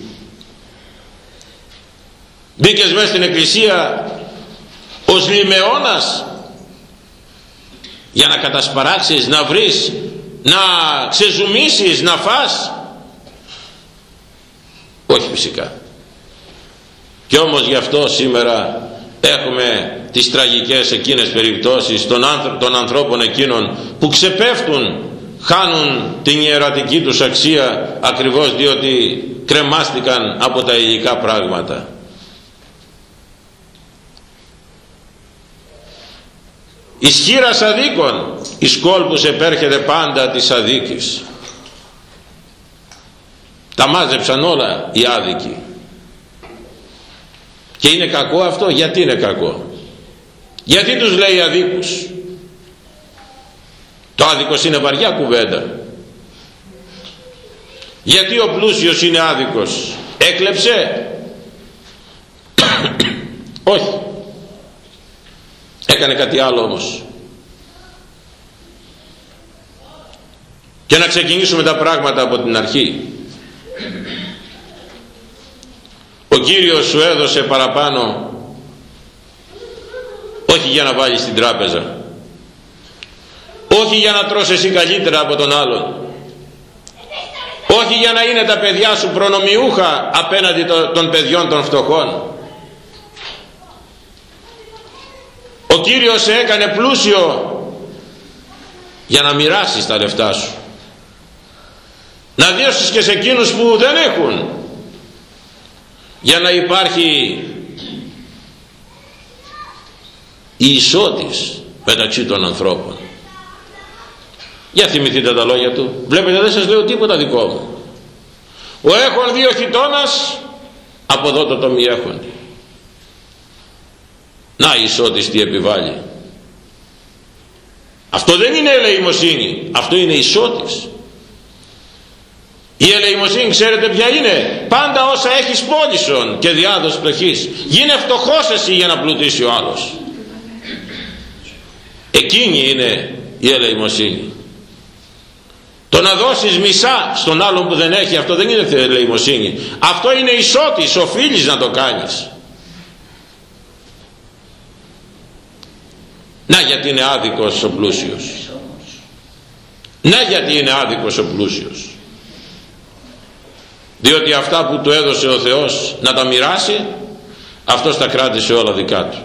A: Μπήκες μέσα στην εκκλησία ως λιμεώνας για να κατασπαράξεις, να βρεις, να ξεζουμίσεις, να φας. Όχι φυσικά και όμως γι' αυτό σήμερα έχουμε τις τραγικές εκείνες περιπτώσεις των, των ανθρώπων εκείνων που ξεπέφτουν χάνουν την ιερατική τους αξία ακριβώς διότι κρεμάστηκαν από τα υλικά πράγματα. Ισχύρας αδίκων εις κόλπους επέρχεται πάντα της αδίκης. Τα μάζεψαν όλα οι άδικοι και είναι κακό αυτό; Γιατί είναι κακό; Γιατί τους λέει αδίκους; Το άδικος είναι βαριά κουβέντα. Γιατί ο πλούσιος είναι άδικος; Έκλεψε; Όχι. Έκανε κάτι άλλο όμως. Και να ξεκινήσουμε τα πράγματα από την αρχή ο Κύριος σου έδωσε παραπάνω όχι για να βάλεις στην τράπεζα όχι για να τρως εσύ καλύτερα από τον άλλον όχι για να είναι τα παιδιά σου προνομιούχα απέναντι των παιδιών των φτωχών. Ο Κύριος σε έκανε πλούσιο για να μοιράσεις τα λεφτά σου να δώσεις και σε εκείνους που δεν έχουν για να υπάρχει η ισότης μεταξύ των ανθρώπων. Για θυμηθείτε τα λόγια του. Βλέπετε δεν σας λέω τίποτα δικό μου. Ο έχων δύο χιτώνας από εδώ το μη έχουν. Να η ισότης τι επιβάλλει. Αυτό δεν είναι ελεημοσύνη. Αυτό είναι ισότης η ελεημοσύνη ξέρετε ποια είναι; Πάντα όσα έχεις πόλισον και διάδοση πλεχής γίνε φτωχός εσύ για να πλουτίσει ο άλλος. Εκείνη είναι η ελεημοσύνη. Το να δώσεις μισά στον άλλον που δεν έχει αυτό δεν είναι ελεημοσύνη. Αυτό είναι ισότης οφείλεις να το κάνεις. Να γιατί είναι άδικος ο πλούσιος. Να γιατί είναι άδικος ο πλούσιος διότι αυτά που του έδωσε ο Θεός να τα μοιράσει αυτός τα κράτησε όλα δικά του.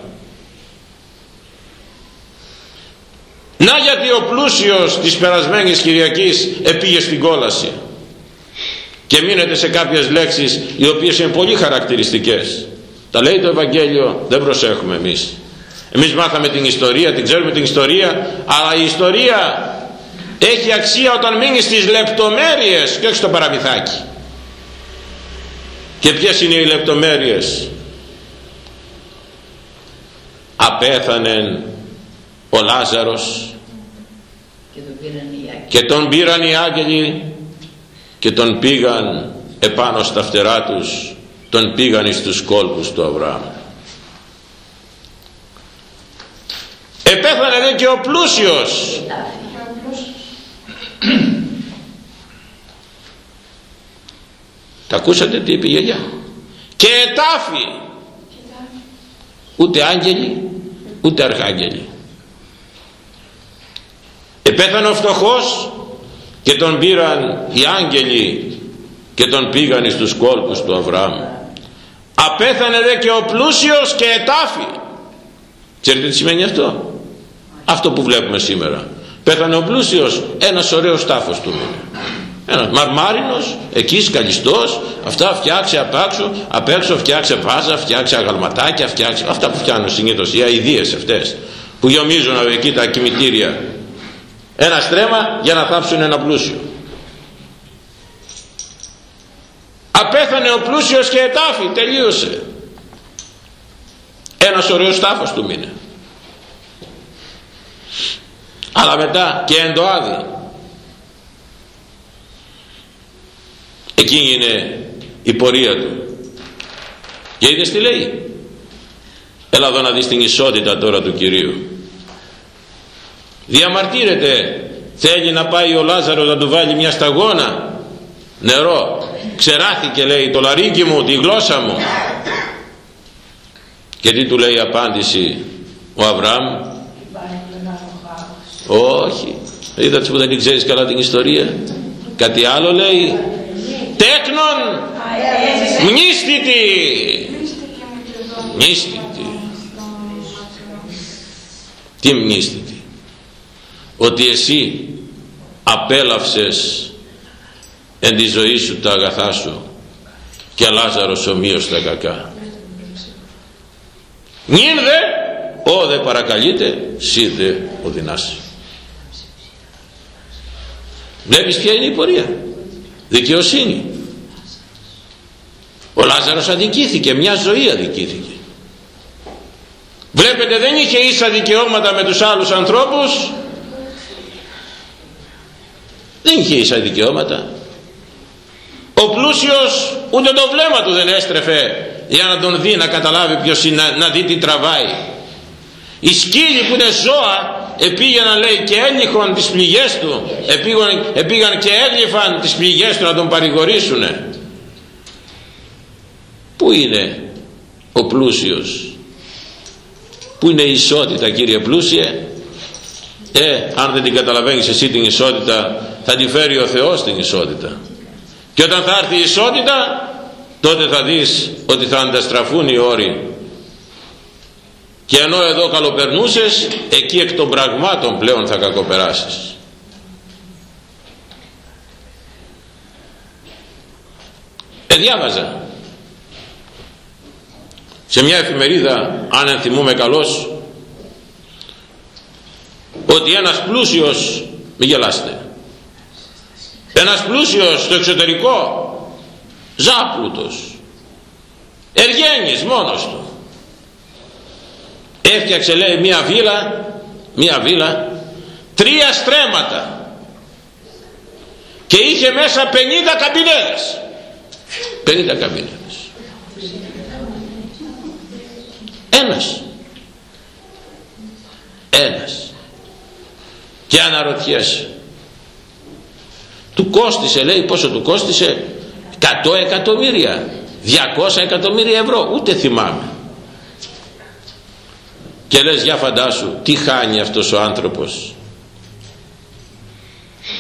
A: Να γιατί ο πλούσιος της περασμένης Κυριακής επήγε στην κόλαση και μείνετε σε κάποιες λέξεις οι οποίες είναι πολύ χαρακτηριστικές. Τα λέει το Ευαγγέλιο δεν προσέχουμε εμείς. Εμείς μάθαμε την ιστορία την ξέρουμε την ιστορία αλλά η ιστορία έχει αξία όταν μείνεις στις λεπτομέρειες και όχι στο παραμυθάκι και ποιες είναι οι λεπτομέρειες; Απέθανε ο Λάζαρος και τον πήραν οι άγγελοι. και τον πήγαν επάνω στα φτερά τους τον πήγαν στους κόλπους του Αβραάμ. Επέθανε δε και ο πλούσιος τα ακούσατε τι είπε η γιαγιά; Και ετάφη. Ούτε άγγελοι ούτε αρχάγγελοι επέθανε ο φτωχός και τον πήραν οι άγγελοι και τον πήγαν στους κόλπους του Αβραάμ. Απέθανε δε και ο πλούσιος και ετάφη. Ξέρετε τι σημαίνει αυτό; Αυτό που βλέπουμε σήμερα. Πέθανε ο πλούσιος ένας ωραίος τάφος του μείνει ένα μαρμάρινος εκεί σκαλιστός αυτά φτιάξε απ' έξω απ' έξω φτιάξε βάζα φτιάξε αγαλματάκια φτιάξε αυτά που φτιάνουν συνήθως οι αηδίες αυτές που γιομίζουν εκεί τα κημητήρια. Ένα στρέμμα για να θάψουν ένα πλούσιο. Απέθανε ο πλούσιος και ετάφη τελείωσε. Ένας ωραίος τάφος του μείνε αλλά μετά και εντοάδη εκείνη είναι η πορεία του. Και είδες τι λέει. Έλα εδώ να δεις την ισότητα τώρα του Κυρίου. Διαμαρτύρεται. Θέλει να πάει ο Λάζαρος να του βάλει μια σταγόνα. Νερό. Ξεράθηκε λέει το λαρίκι μου τη γλώσσα μου. Και τι του λέει η απάντηση ο Αβραάμ; Όχι. Είδατε που δεν ξέρεις καλά την ιστορία. Κάτι άλλο λέει; Τέκνον μνήστητη. Μνήστητη. Τι μνήστητη; Ότι εσύ απέλαυσες εν τη ζωή σου τα αγαθά σου και Λάζαρος ομοίως τα κακά. Νυν δε ο δε παρακαλείται σύ δε οδυνάσαι. Βλέπεις ποια είναι η πορεία; Δικαιοσύνη. Ο Λάζαρος αδικήθηκε μια ζωή αδικήθηκε. Βλέπετε δεν είχε ίσα δικαιώματα με τους άλλους ανθρώπους. Δεν είχε ίσα δικαιώματα. Ο πλούσιος ούτε το βλέμμα του δεν έστρεφε για να τον δει να καταλάβει ποιος είναι να, δει τι τραβάει οι σκύλοι που είναι ζώα επήγαιναν λέει και έλειχαν τις πληγές του. Επήγαν, επήγαν και έλειφαν τις πληγές του να τον παρηγορήσουν πού είναι ο πλούσιος; Πού είναι η ισότητα κύριε πλούσιε; Ε αν δεν την καταλαβαίνεις εσύ την ισότητα θα τη φέρει ο Θεός την ισότητα. Και όταν θα έρθει η ισότητα τότε θα δεις ότι θα ανταστραφούν οι όροι και ενώ εδώ καλοπερνούσες εκεί εκ των πραγμάτων πλέον θα κακοπεράσεις. Εδιάβαζα σε μια εφημερίδα αν ενθυμούμε καλώς ότι ένας πλούσιος μη γελάστε ένας πλούσιος στο εξωτερικό ζάπλουτος εργένης μόνος του έφτιαξε λέει μία βίλα μία βίλα τρία στρέμματα και είχε μέσα 50 καμπινέδες 50 καμπινέδες ένας. Ένας. Και αναρωτιέσαι του κόστισε λέει πόσο του κόστισε; 100 εκατομμύρια 200 εκατομμύρια ευρώ ούτε θυμάμαι και λες για φαντάσου τι χάνει αυτός ο άνθρωπος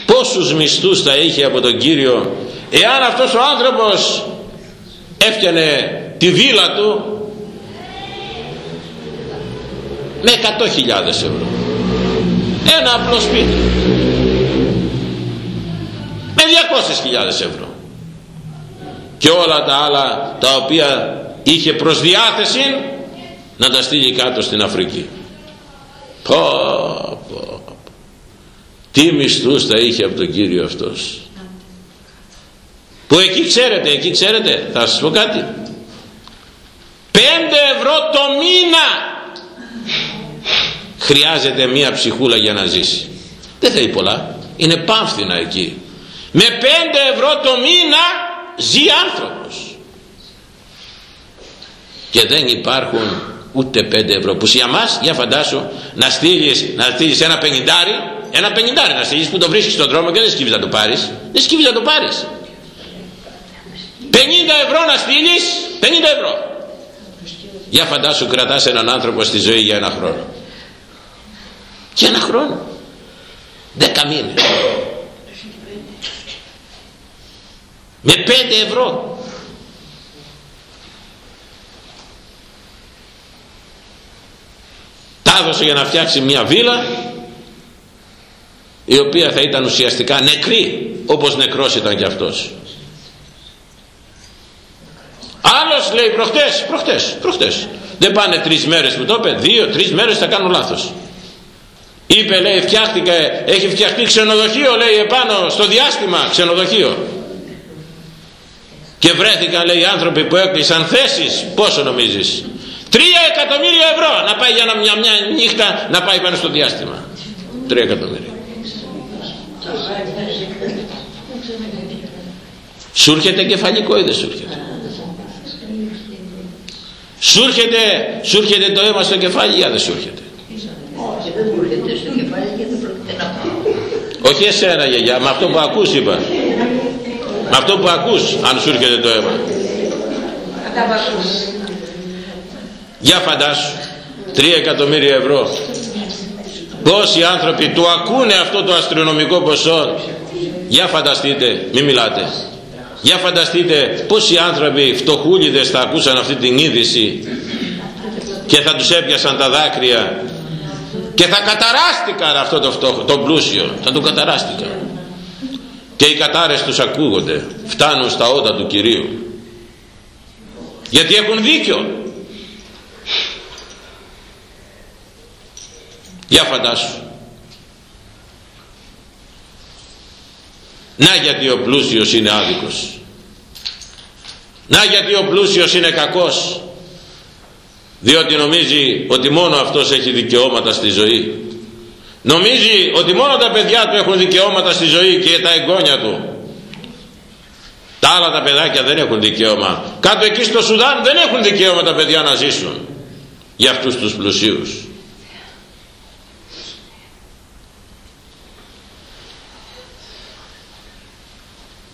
A: πόσους μισθούς θα είχε από τον Κύριο εάν αυτός ο άνθρωπος έφτιανε τη βίλα του με 100.000 ευρώ. Ένα απλό σπίτι. Με 200.000 ευρώ. Και όλα τα άλλα τα οποία είχε προς διάθεση να τα στείλει κάτω στην Αφρική. Πω, πω, τι μισθούς θα είχε από τον Κύριο αυτός. Που εκεί ξέρετε εκεί ξέρετε θα σας πω κάτι. Πέντε ευρώ το μήνα χρειάζεται μία ψυχούλα για να ζήσει. Δεν θέλει πολλά. Είναι πάμφθηνα εκεί. Με πέντε ευρώ το μήνα ζει άνθρωπος. Και δεν υπάρχουν ούτε πέντε ευρώ. Που για μας για φαντάσου να στείλεις, να στείλεις ένα πενιντάρι ένα πενιντάρι να στείλεις που το βρίσκεις στον δρόμο και δεν σκύβεις να το πάρεις. Δεν σκύβεις να το πάρεις. 50 ευρώ να στείλεις 50 ευρώ. Για φαντάσου κρατάς έναν άνθρωπο στη ζωή για ένα χρόνο. Για ένα χρόνο. Δέκα μήνες. Με 5 ευρώ τα έδωσε για να φτιάξει μια βίλα η οποία θα ήταν ουσιαστικά νεκρή όπως νεκρός ήταν κι αυτός. Άλλος λέει προχτές προχτές προχτές. Δεν πάνε τρεις μέρες που το είπε δύο τρεις μέρες θα κάνω λάθος. Είπε λέει φτιάχτηκε έχει φτιαχτεί ξενοδοχείο λέει επάνω στο διάστημα ξενοδοχείο. Και βρέθηκαν λέει άνθρωποι που έκλεισαν θέσεις. Πόσο νομίζεις; Τρία εκατομμύρια ευρώ να πάει για μια, μια νύχτα να πάει πάνω στο διάστημα. Τρία εκατομμύρια. Σου έρχεται κεφαλικό ή δεν σου έρχεται. Σου έρχεται, σου έρχεται το αίμα στο κεφάλι ή δεν σου έρχεται.
C: Όχι δεν μου έρχεται στο κεφάλι και δεν πρόκειται να πάω.
A: Όχι εσένα γιαγιά με αυτό που ακούς είπα. Με αυτό που ακούς αν σου έρχεται το αίμα για φαντάσου 3 εκατομμύρια ευρώ. Πόσοι άνθρωποι του ακούνε αυτό το αστρονομικό ποσό. Για φανταστείτε μην μιλάτε. Για φανταστείτε πόσοι άνθρωποι φτωχούλιδες θα ακούσαν αυτή την είδηση και θα τους έπιασαν τα δάκρυα και θα καταράστηκαν αυτό το, φτωχο, το πλούσιο. Θα το καταράστηκαν. Και οι κατάρες τους ακούγονται. Φτάνουν στα όντα του Κυρίου. Γιατί έχουν δίκιο για φαντάσου. Να γιατί ο πλούσιος είναι άδικος. Να γιατί ο πλούσιος είναι κακός. Διότι νομίζει ότι μόνο αυτός έχει δικαιώματα στη ζωή. Νομίζει ότι μόνο τα παιδιά του έχουν δικαιώματα στη ζωή και τα εγγόνια του. Τα άλλα τα παιδάκια δεν έχουν δικαίωμα. Κάτω εκεί στο Σουδάν δεν έχουν δικαίωμα τα παιδιά να ζήσουν. Για αυτούς τους πλουσίους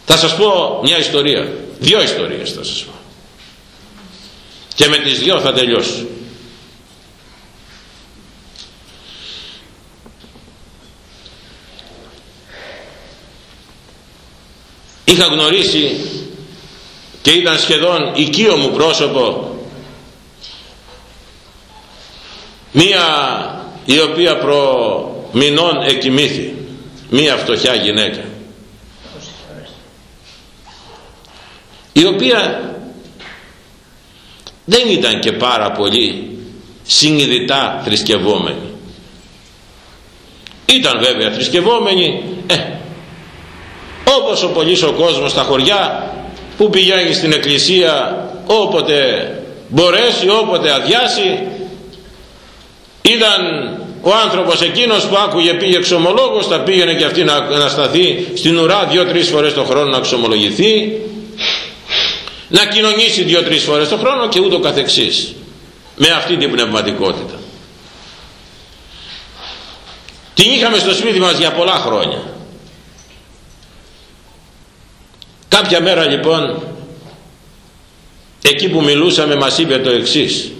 A: θα σας πω μια ιστορία. Δύο ιστορίες θα σας πω. Και με τις δυο θα τελειώσω. Είχα γνωρίσει και ήταν σχεδόν οικείο μου πρόσωπο μία η οποία προ μηνών εκοιμήθη μία φτωχιά γυναίκα η οποία δεν ήταν και πάρα πολύ συνειδητά θρησκευόμενη. Ήταν βέβαια θρησκευόμενη ε, όπως ο πολύς ο κόσμος στα χωριά που πηγαίνει στην εκκλησία όποτε μπορέσει όποτε αδειάσει ήταν ο άνθρωπος εκείνος που άκουγε πήγε εξομολόγος θα πήγαινε και αυτή να, να σταθεί στην ουρά δύο-τρεις φορές το χρόνο να εξομολογηθεί να κοινωνήσει δύο-τρεις φορές το χρόνο και ούτω καθεξής. Με αυτή την πνευματικότητα. Την είχαμε στο σπίτι μας για πολλά χρόνια. Κάποια μέρα λοιπόν εκεί που μιλούσαμε μας είπε το εξής.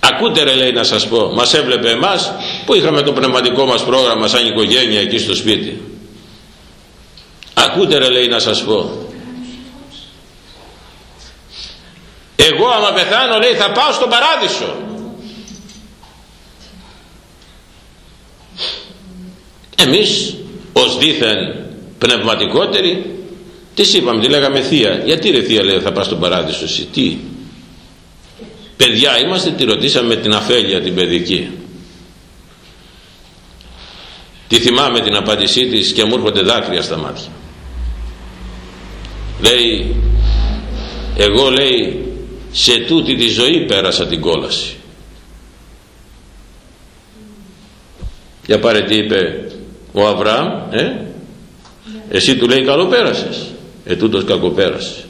A: Ακούτε ρε λέει να σας πω μας έβλεπε εμάς που είχαμε το πνευματικό μας πρόγραμμα σαν οικογένεια εκεί στο σπίτι ακούτε ρε λέει να σας πω. Εγώ άμα πεθάνω λέει θα πάω στον παράδεισο. Εμείς ως δίθεν πνευματικότεροι τις είπαμε, τη λέγαμε θεία. Γιατί ρε θεία λέει θα πάω στον παράδεισο εσύ τι; Παιδιά είμαστε τη ρωτήσαμε την αφέλεια την παιδική. Τη θυμάμαι την απάντησή της και μου έρχονται δάκρυα στα μάτια λέει εγώ λέει σε τούτη τη ζωή πέρασα την κόλαση. Για πάρε τι είπε ο Αβραάμ ε; εσύ του λέει καλό πέρασες ε τούτος κακοπέρασε.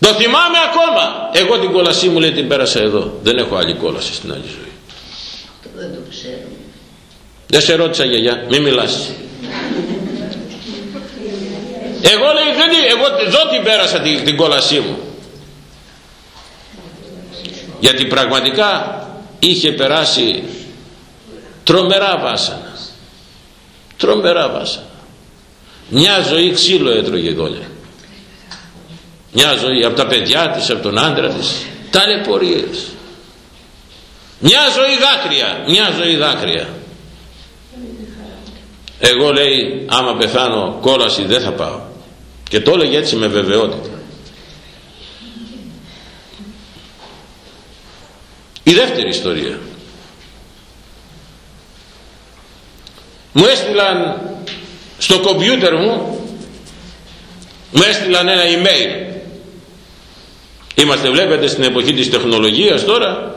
A: Το θυμάμαι ακόμα. Εγώ την κόλασή μου λέει την πέρασα εδώ. Δεν έχω άλλη κόλαση στην άλλη ζωή.
C: Δεν το ξέρω.
A: Δεν σε ρώτησα γιαγιά. Μη μιλάς εγώ λέει δεν, εγώ εδώ την πέρασα την, την κόλασή μου. Γιατί πραγματικά είχε περάσει τρομερά βάσανα. Τρομερά βάσανα. Μια ζωή ξύλο έτρωγε γόλια μια ζωή από τα παιδιά της από τον άντρα της. Ταλαιπωρίες. Μια ζωή δάκρυα. Μια ζωή δάκρυα. Εγώ λέει άμα πεθάνω κόλαση δεν θα πάω και το έλεγε έτσι με βεβαιότητα. Η δεύτερη ιστορία. Μου έστειλαν στο κομπιούτερ μου μου έστειλαν ένα email. Είμαστε βλέπετε στην εποχή της τεχνολογίας τώρα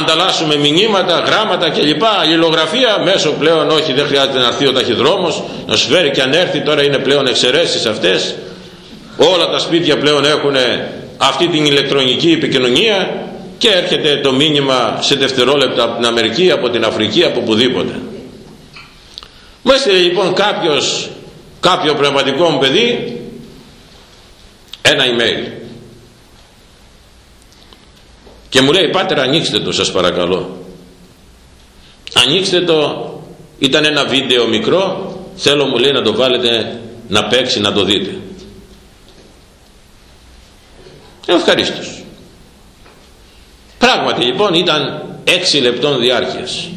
A: ανταλλάσσουμε μηνύματα, γράμματα κλπ. Αλληλογραφία μέσω πλέον όχι δεν χρειάζεται να έρθει ο ταχυδρόμος να σου φέρει και αν έρθει τώρα είναι πλέον εξαιρέσεις αυτές όλα τα σπίτια πλέον έχουν αυτή την ηλεκτρονική επικοινωνία και έρχεται το μήνυμα σε δευτερόλεπτα από την Αμερική, από την Αφρική, από οπουδήποτε. Μου έστειλε λοιπόν κάποιος, κάποιο πνευματικό μου παιδί ένα email και μου λέει πάτερ ανοίξτε το σας παρακαλώ ανοίξτε το. Ήταν ένα βίντεο μικρό. Θέλω μου λέει να το βάλετε να παίξει να το δείτε. Ευχαρίστως. πράγματι λοιπόν ήταν έξι λεπτών διάρκειας.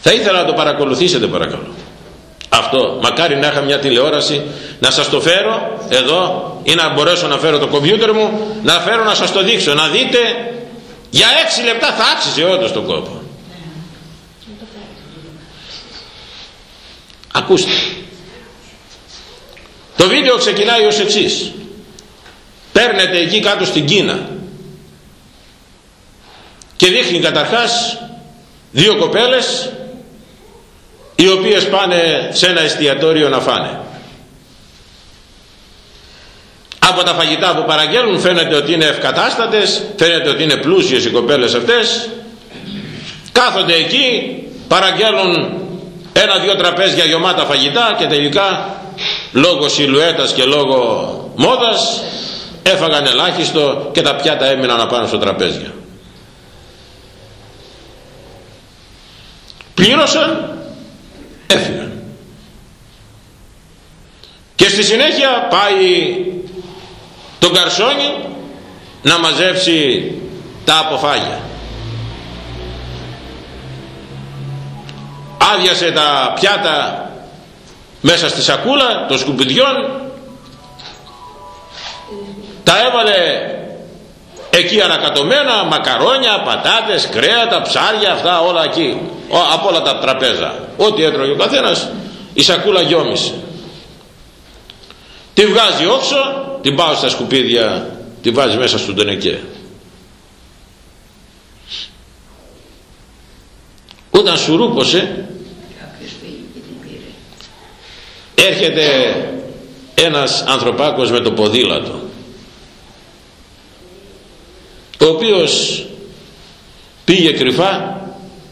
A: Θα ήθελα να το παρακολουθήσετε παρακαλώ αυτό. Μακάρι να είχα μια τηλεόραση να σας το φέρω εδώ ή να μπορέσω να φέρω το κομπιούτερ μου να φέρω να σας το δείξω να δείτε για έξι λεπτά θα άξιζε όντως τον κόπο. Ακούστε. Το βίντεο ξεκινάει ως εξής. Παίρνετε εκεί κάτω στην Κίνα και δείχνει καταρχάς δύο κοπέλες οι οποίες πάνε σε ένα εστιατόριο να φάνε. Από τα φαγητά που παραγγέλνουν φαίνεται ότι είναι ευκατάστατες φαίνεται ότι είναι πλούσιες οι κοπέλες αυτές. Κάθονται εκεί παραγγέλνουν ένα-δυο τραπέζια γεμάτα φαγητά και τελικά λόγω σιλουέτας και λόγω μόδας έφαγαν ελάχιστο και τα πιάτα έμειναν πάνω στο τραπέζια πλήρωσαν έφυγαν. Και στη συνέχεια πάει τον καρσόνι να μαζέψει τα αποφάγια. Άδειασε τα πιάτα μέσα στη σακούλα των σκουπιδιών. Τα έβαλε εκεί ανακατωμένα μακαρόνια, πατάτες, κρέατα, ψάρια αυτά όλα εκεί. Από όλα τα τραπέζα. Ό,τι έτρωγε ο καθένας η σακούλα γιόμισε. Τη βγάζει όξω την πάω στα σκουπίδια τη βάζει μέσα στον τονεκέ. Όταν σουρούπωσε έρχεται ένας ανθρωπάκος με το ποδήλατο ο οποίος πήγε κρυφά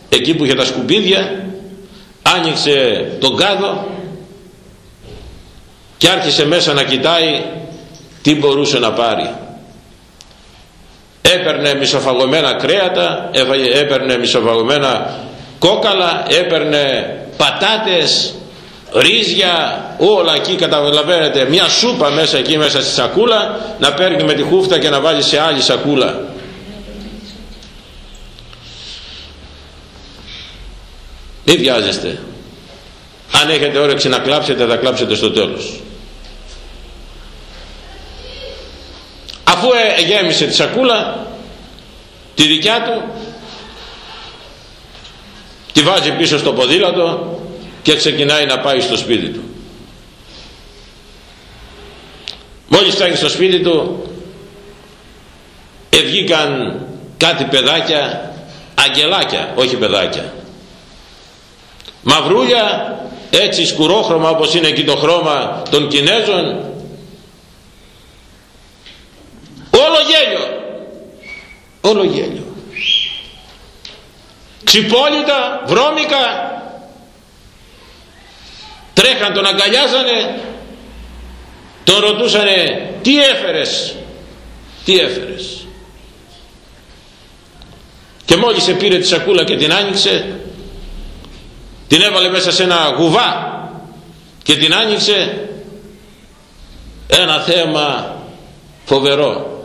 A: εκεί που είχε τα σκουπίδια άνοιξε τον κάδο και άρχισε μέσα να κοιτάει τι μπορούσε να πάρει. Έπαιρνε μισοφαγωμένα κρέατα έπαιρνε μισοφαγωμένα κόκαλα έπαιρνε πατάτες ρύζια όλα εκεί καταλαβαίνετε μια σούπα μέσα εκεί μέσα στη σακούλα να παίρνει με τη χούφτα και να βάλει σε άλλη σακούλα μην βιάζεστε. Αν έχετε όρεξη να κλάψετε θα κλάψετε στο τέλος. Αφού ε, γέμισε τη σακούλα τη δικιά του τη βάζει πίσω στο ποδήλατο και ξεκινάει να πάει στο σπίτι του. Μόλις φτάνει στο σπίτι του ευγήκαν κάτι παιδάκια αγγελάκια όχι παιδάκια μαυρούλια έτσι σκουρόχρωμα όπως είναι εκεί το χρώμα των Κινέζων. Όλο γέλιο. Όλο γέλιο. Ξυπόλυτα, βρώμικα. Τρέχαν τον αγκαλιάζανε. Τον ρωτούσανε τι έφερες; Τι έφερες; Και μόλις πήρε τη σακούλα και την άνοιξε την έβαλε μέσα σε ένα γουβά και την άνοιξε ένα θέμα φοβερό.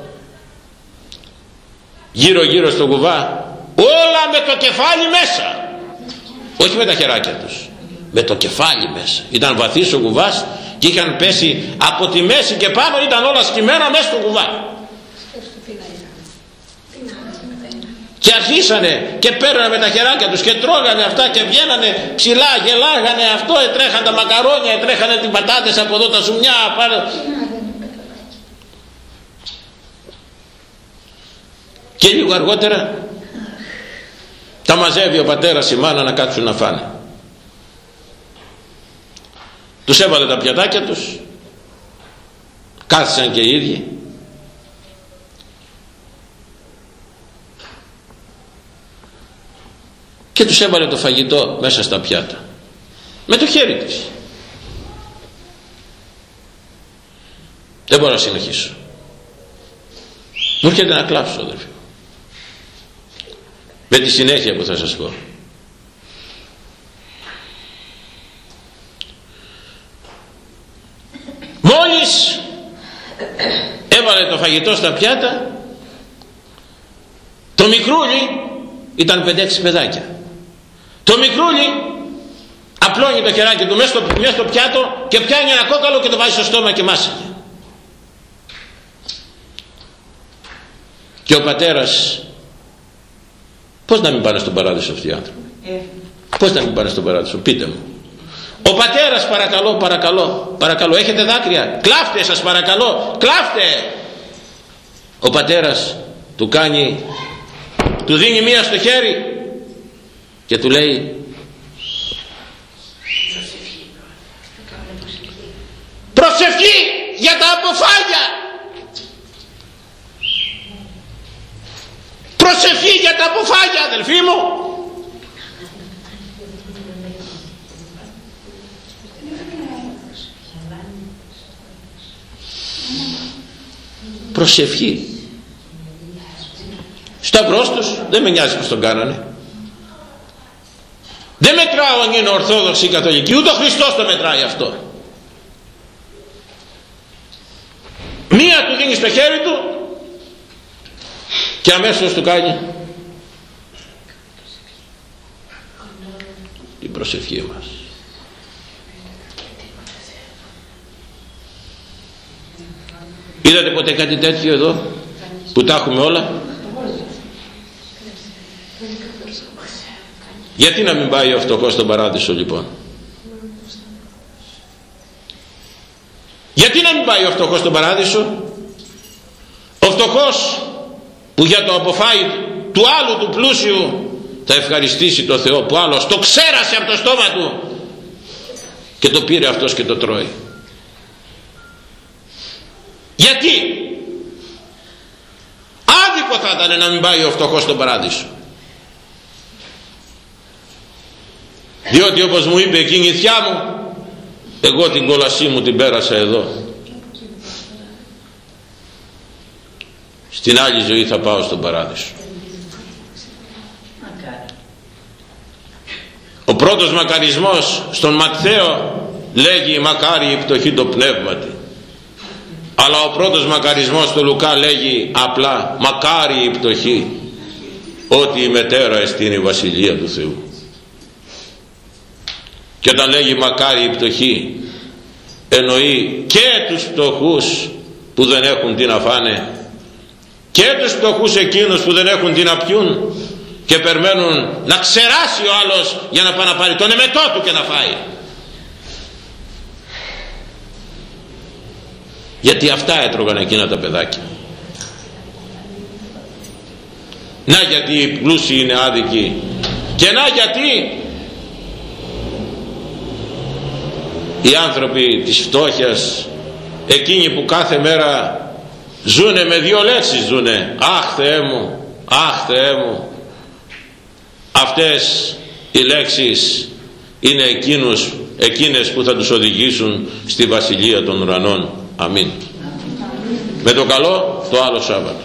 A: Γύρω γύρω στο κουβά όλα με το κεφάλι μέσα. Όχι με τα χεράκια τους με το κεφάλι μέσα. Ήταν βαθύς ο κουβάς και είχαν πέσει από τη μέση και πάνω ήταν όλα σκημμένα μέσα στο κουβά και αρχίσανε και παίρνανε με τα χεράκια τους και τρώγανε αυτά και βγαίνανε ψηλά γελάγανε αυτό έτρέχαν τα μακαρόνια έτρέχανε τις πατάτες από εδώ τα ζουμιά και λίγο αργότερα τα μαζεύει ο πατέρας η μάνα να κάτσουν να φάνε. Τους έβαλε τα πιατάκια τους κάθισαν και οι ίδιοι και τους έβαλε το φαγητό μέσα στα πιάτα. Με το χέρι της. Δεν μπορώ να συνεχίσω. Μου έρχεται να κλάψω αδερφοί με τη συνέχεια που θα σας πω. Μόλις έβαλε το φαγητό στα πιάτα το μικρούλι ήταν 5-6 παιδάκια το μικρούλι απλώνει το χεράκι του μέσα στο, μέσα στο πιάτο και πιάνει ένα κόκαλο και το βάζει στο στόμα και μάσαγε. Και ο πατέρας πώς να μην πάνε στον παράδεισο αυτοί οι άνθρωποι; Ε. Πώς να μην πάνε στον παράδεισο, πείτε μου. Ο πατέρας παρακαλώ, παρακαλώ, παρακαλώ, έχετε δάκρυα, κλάφτε σας παρακαλώ, κλάφτε. Ο πατέρας του κάνει, του δίνει μία στο χέρι και του λέει προσευχή για τα αποφάγια προσευχή για τα αποφάγια αδελφοί μου! Προσευχή. Σταυρός τους δεν με νοιάζει πως τον κάνανε δεν μετράω αν είναι ορθόδοξη ή καθολική, ούτε ο Χριστός το μετράει αυτό. Μία του δίνει στο χέρι του και αμέσως του κάνει την προσευχή μας. Είδατε ποτέ κάτι τέτοιο εδώ που τα έχουμε όλα; Γιατί να μην πάει ο φτωχός στον παράδεισο λοιπόν; Γιατί να μην πάει ο φτωχός στον παράδεισο; Ο φτωχός που για το αποφάει του άλλου του πλούσιου θα ευχαριστήσει το Θεό που άλλος το ξέρασε από το στόμα του και το πήρε αυτός και το τρώει. Γιατί; Άδικο θα ήταν να μην πάει ο φτωχός στον παράδεισο. Διότι όπως μου είπε εκείνη η θιά μου εγώ την κόλασή μου την πέρασα εδώ. Στην άλλη ζωή θα πάω στον παράδεισο. Ο πρώτος μακαρισμός στον Ματθαίο λέγει μακάρι η πτωχή το πνεύματι αλλά ο πρώτος μακαρισμός στο Λουκά λέγει απλά μακάρι η πτωχή ότι η μετέρα εστίνει η Βασιλεία του Θεού και όταν λέγει μακάρι η πτωχή εννοεί και τους πτωχούς που δεν έχουν τι να φάνε και τους πτωχούς εκείνους που δεν έχουν τι να πιούν και περιμένουν να ξεράσει ο άλλος για να πάει να πάρει τον εμετό του και να φάει. Γιατί αυτά έτρωγαν εκείνα τα παιδάκια. Να γιατί οι πλούσιοι είναι άδικοι και να γιατί οι άνθρωποι της φτώχειας εκείνοι που κάθε μέρα ζουνε με δύο λέξεις ζουνε αχ Θεέ μου αχ Θεέ μου αυτές οι λέξεις είναι εκείνους, εκείνες που θα τους οδηγήσουν στη Βασιλεία των Ουρανών. Αμήν. Με το καλό το άλλο Σάββατο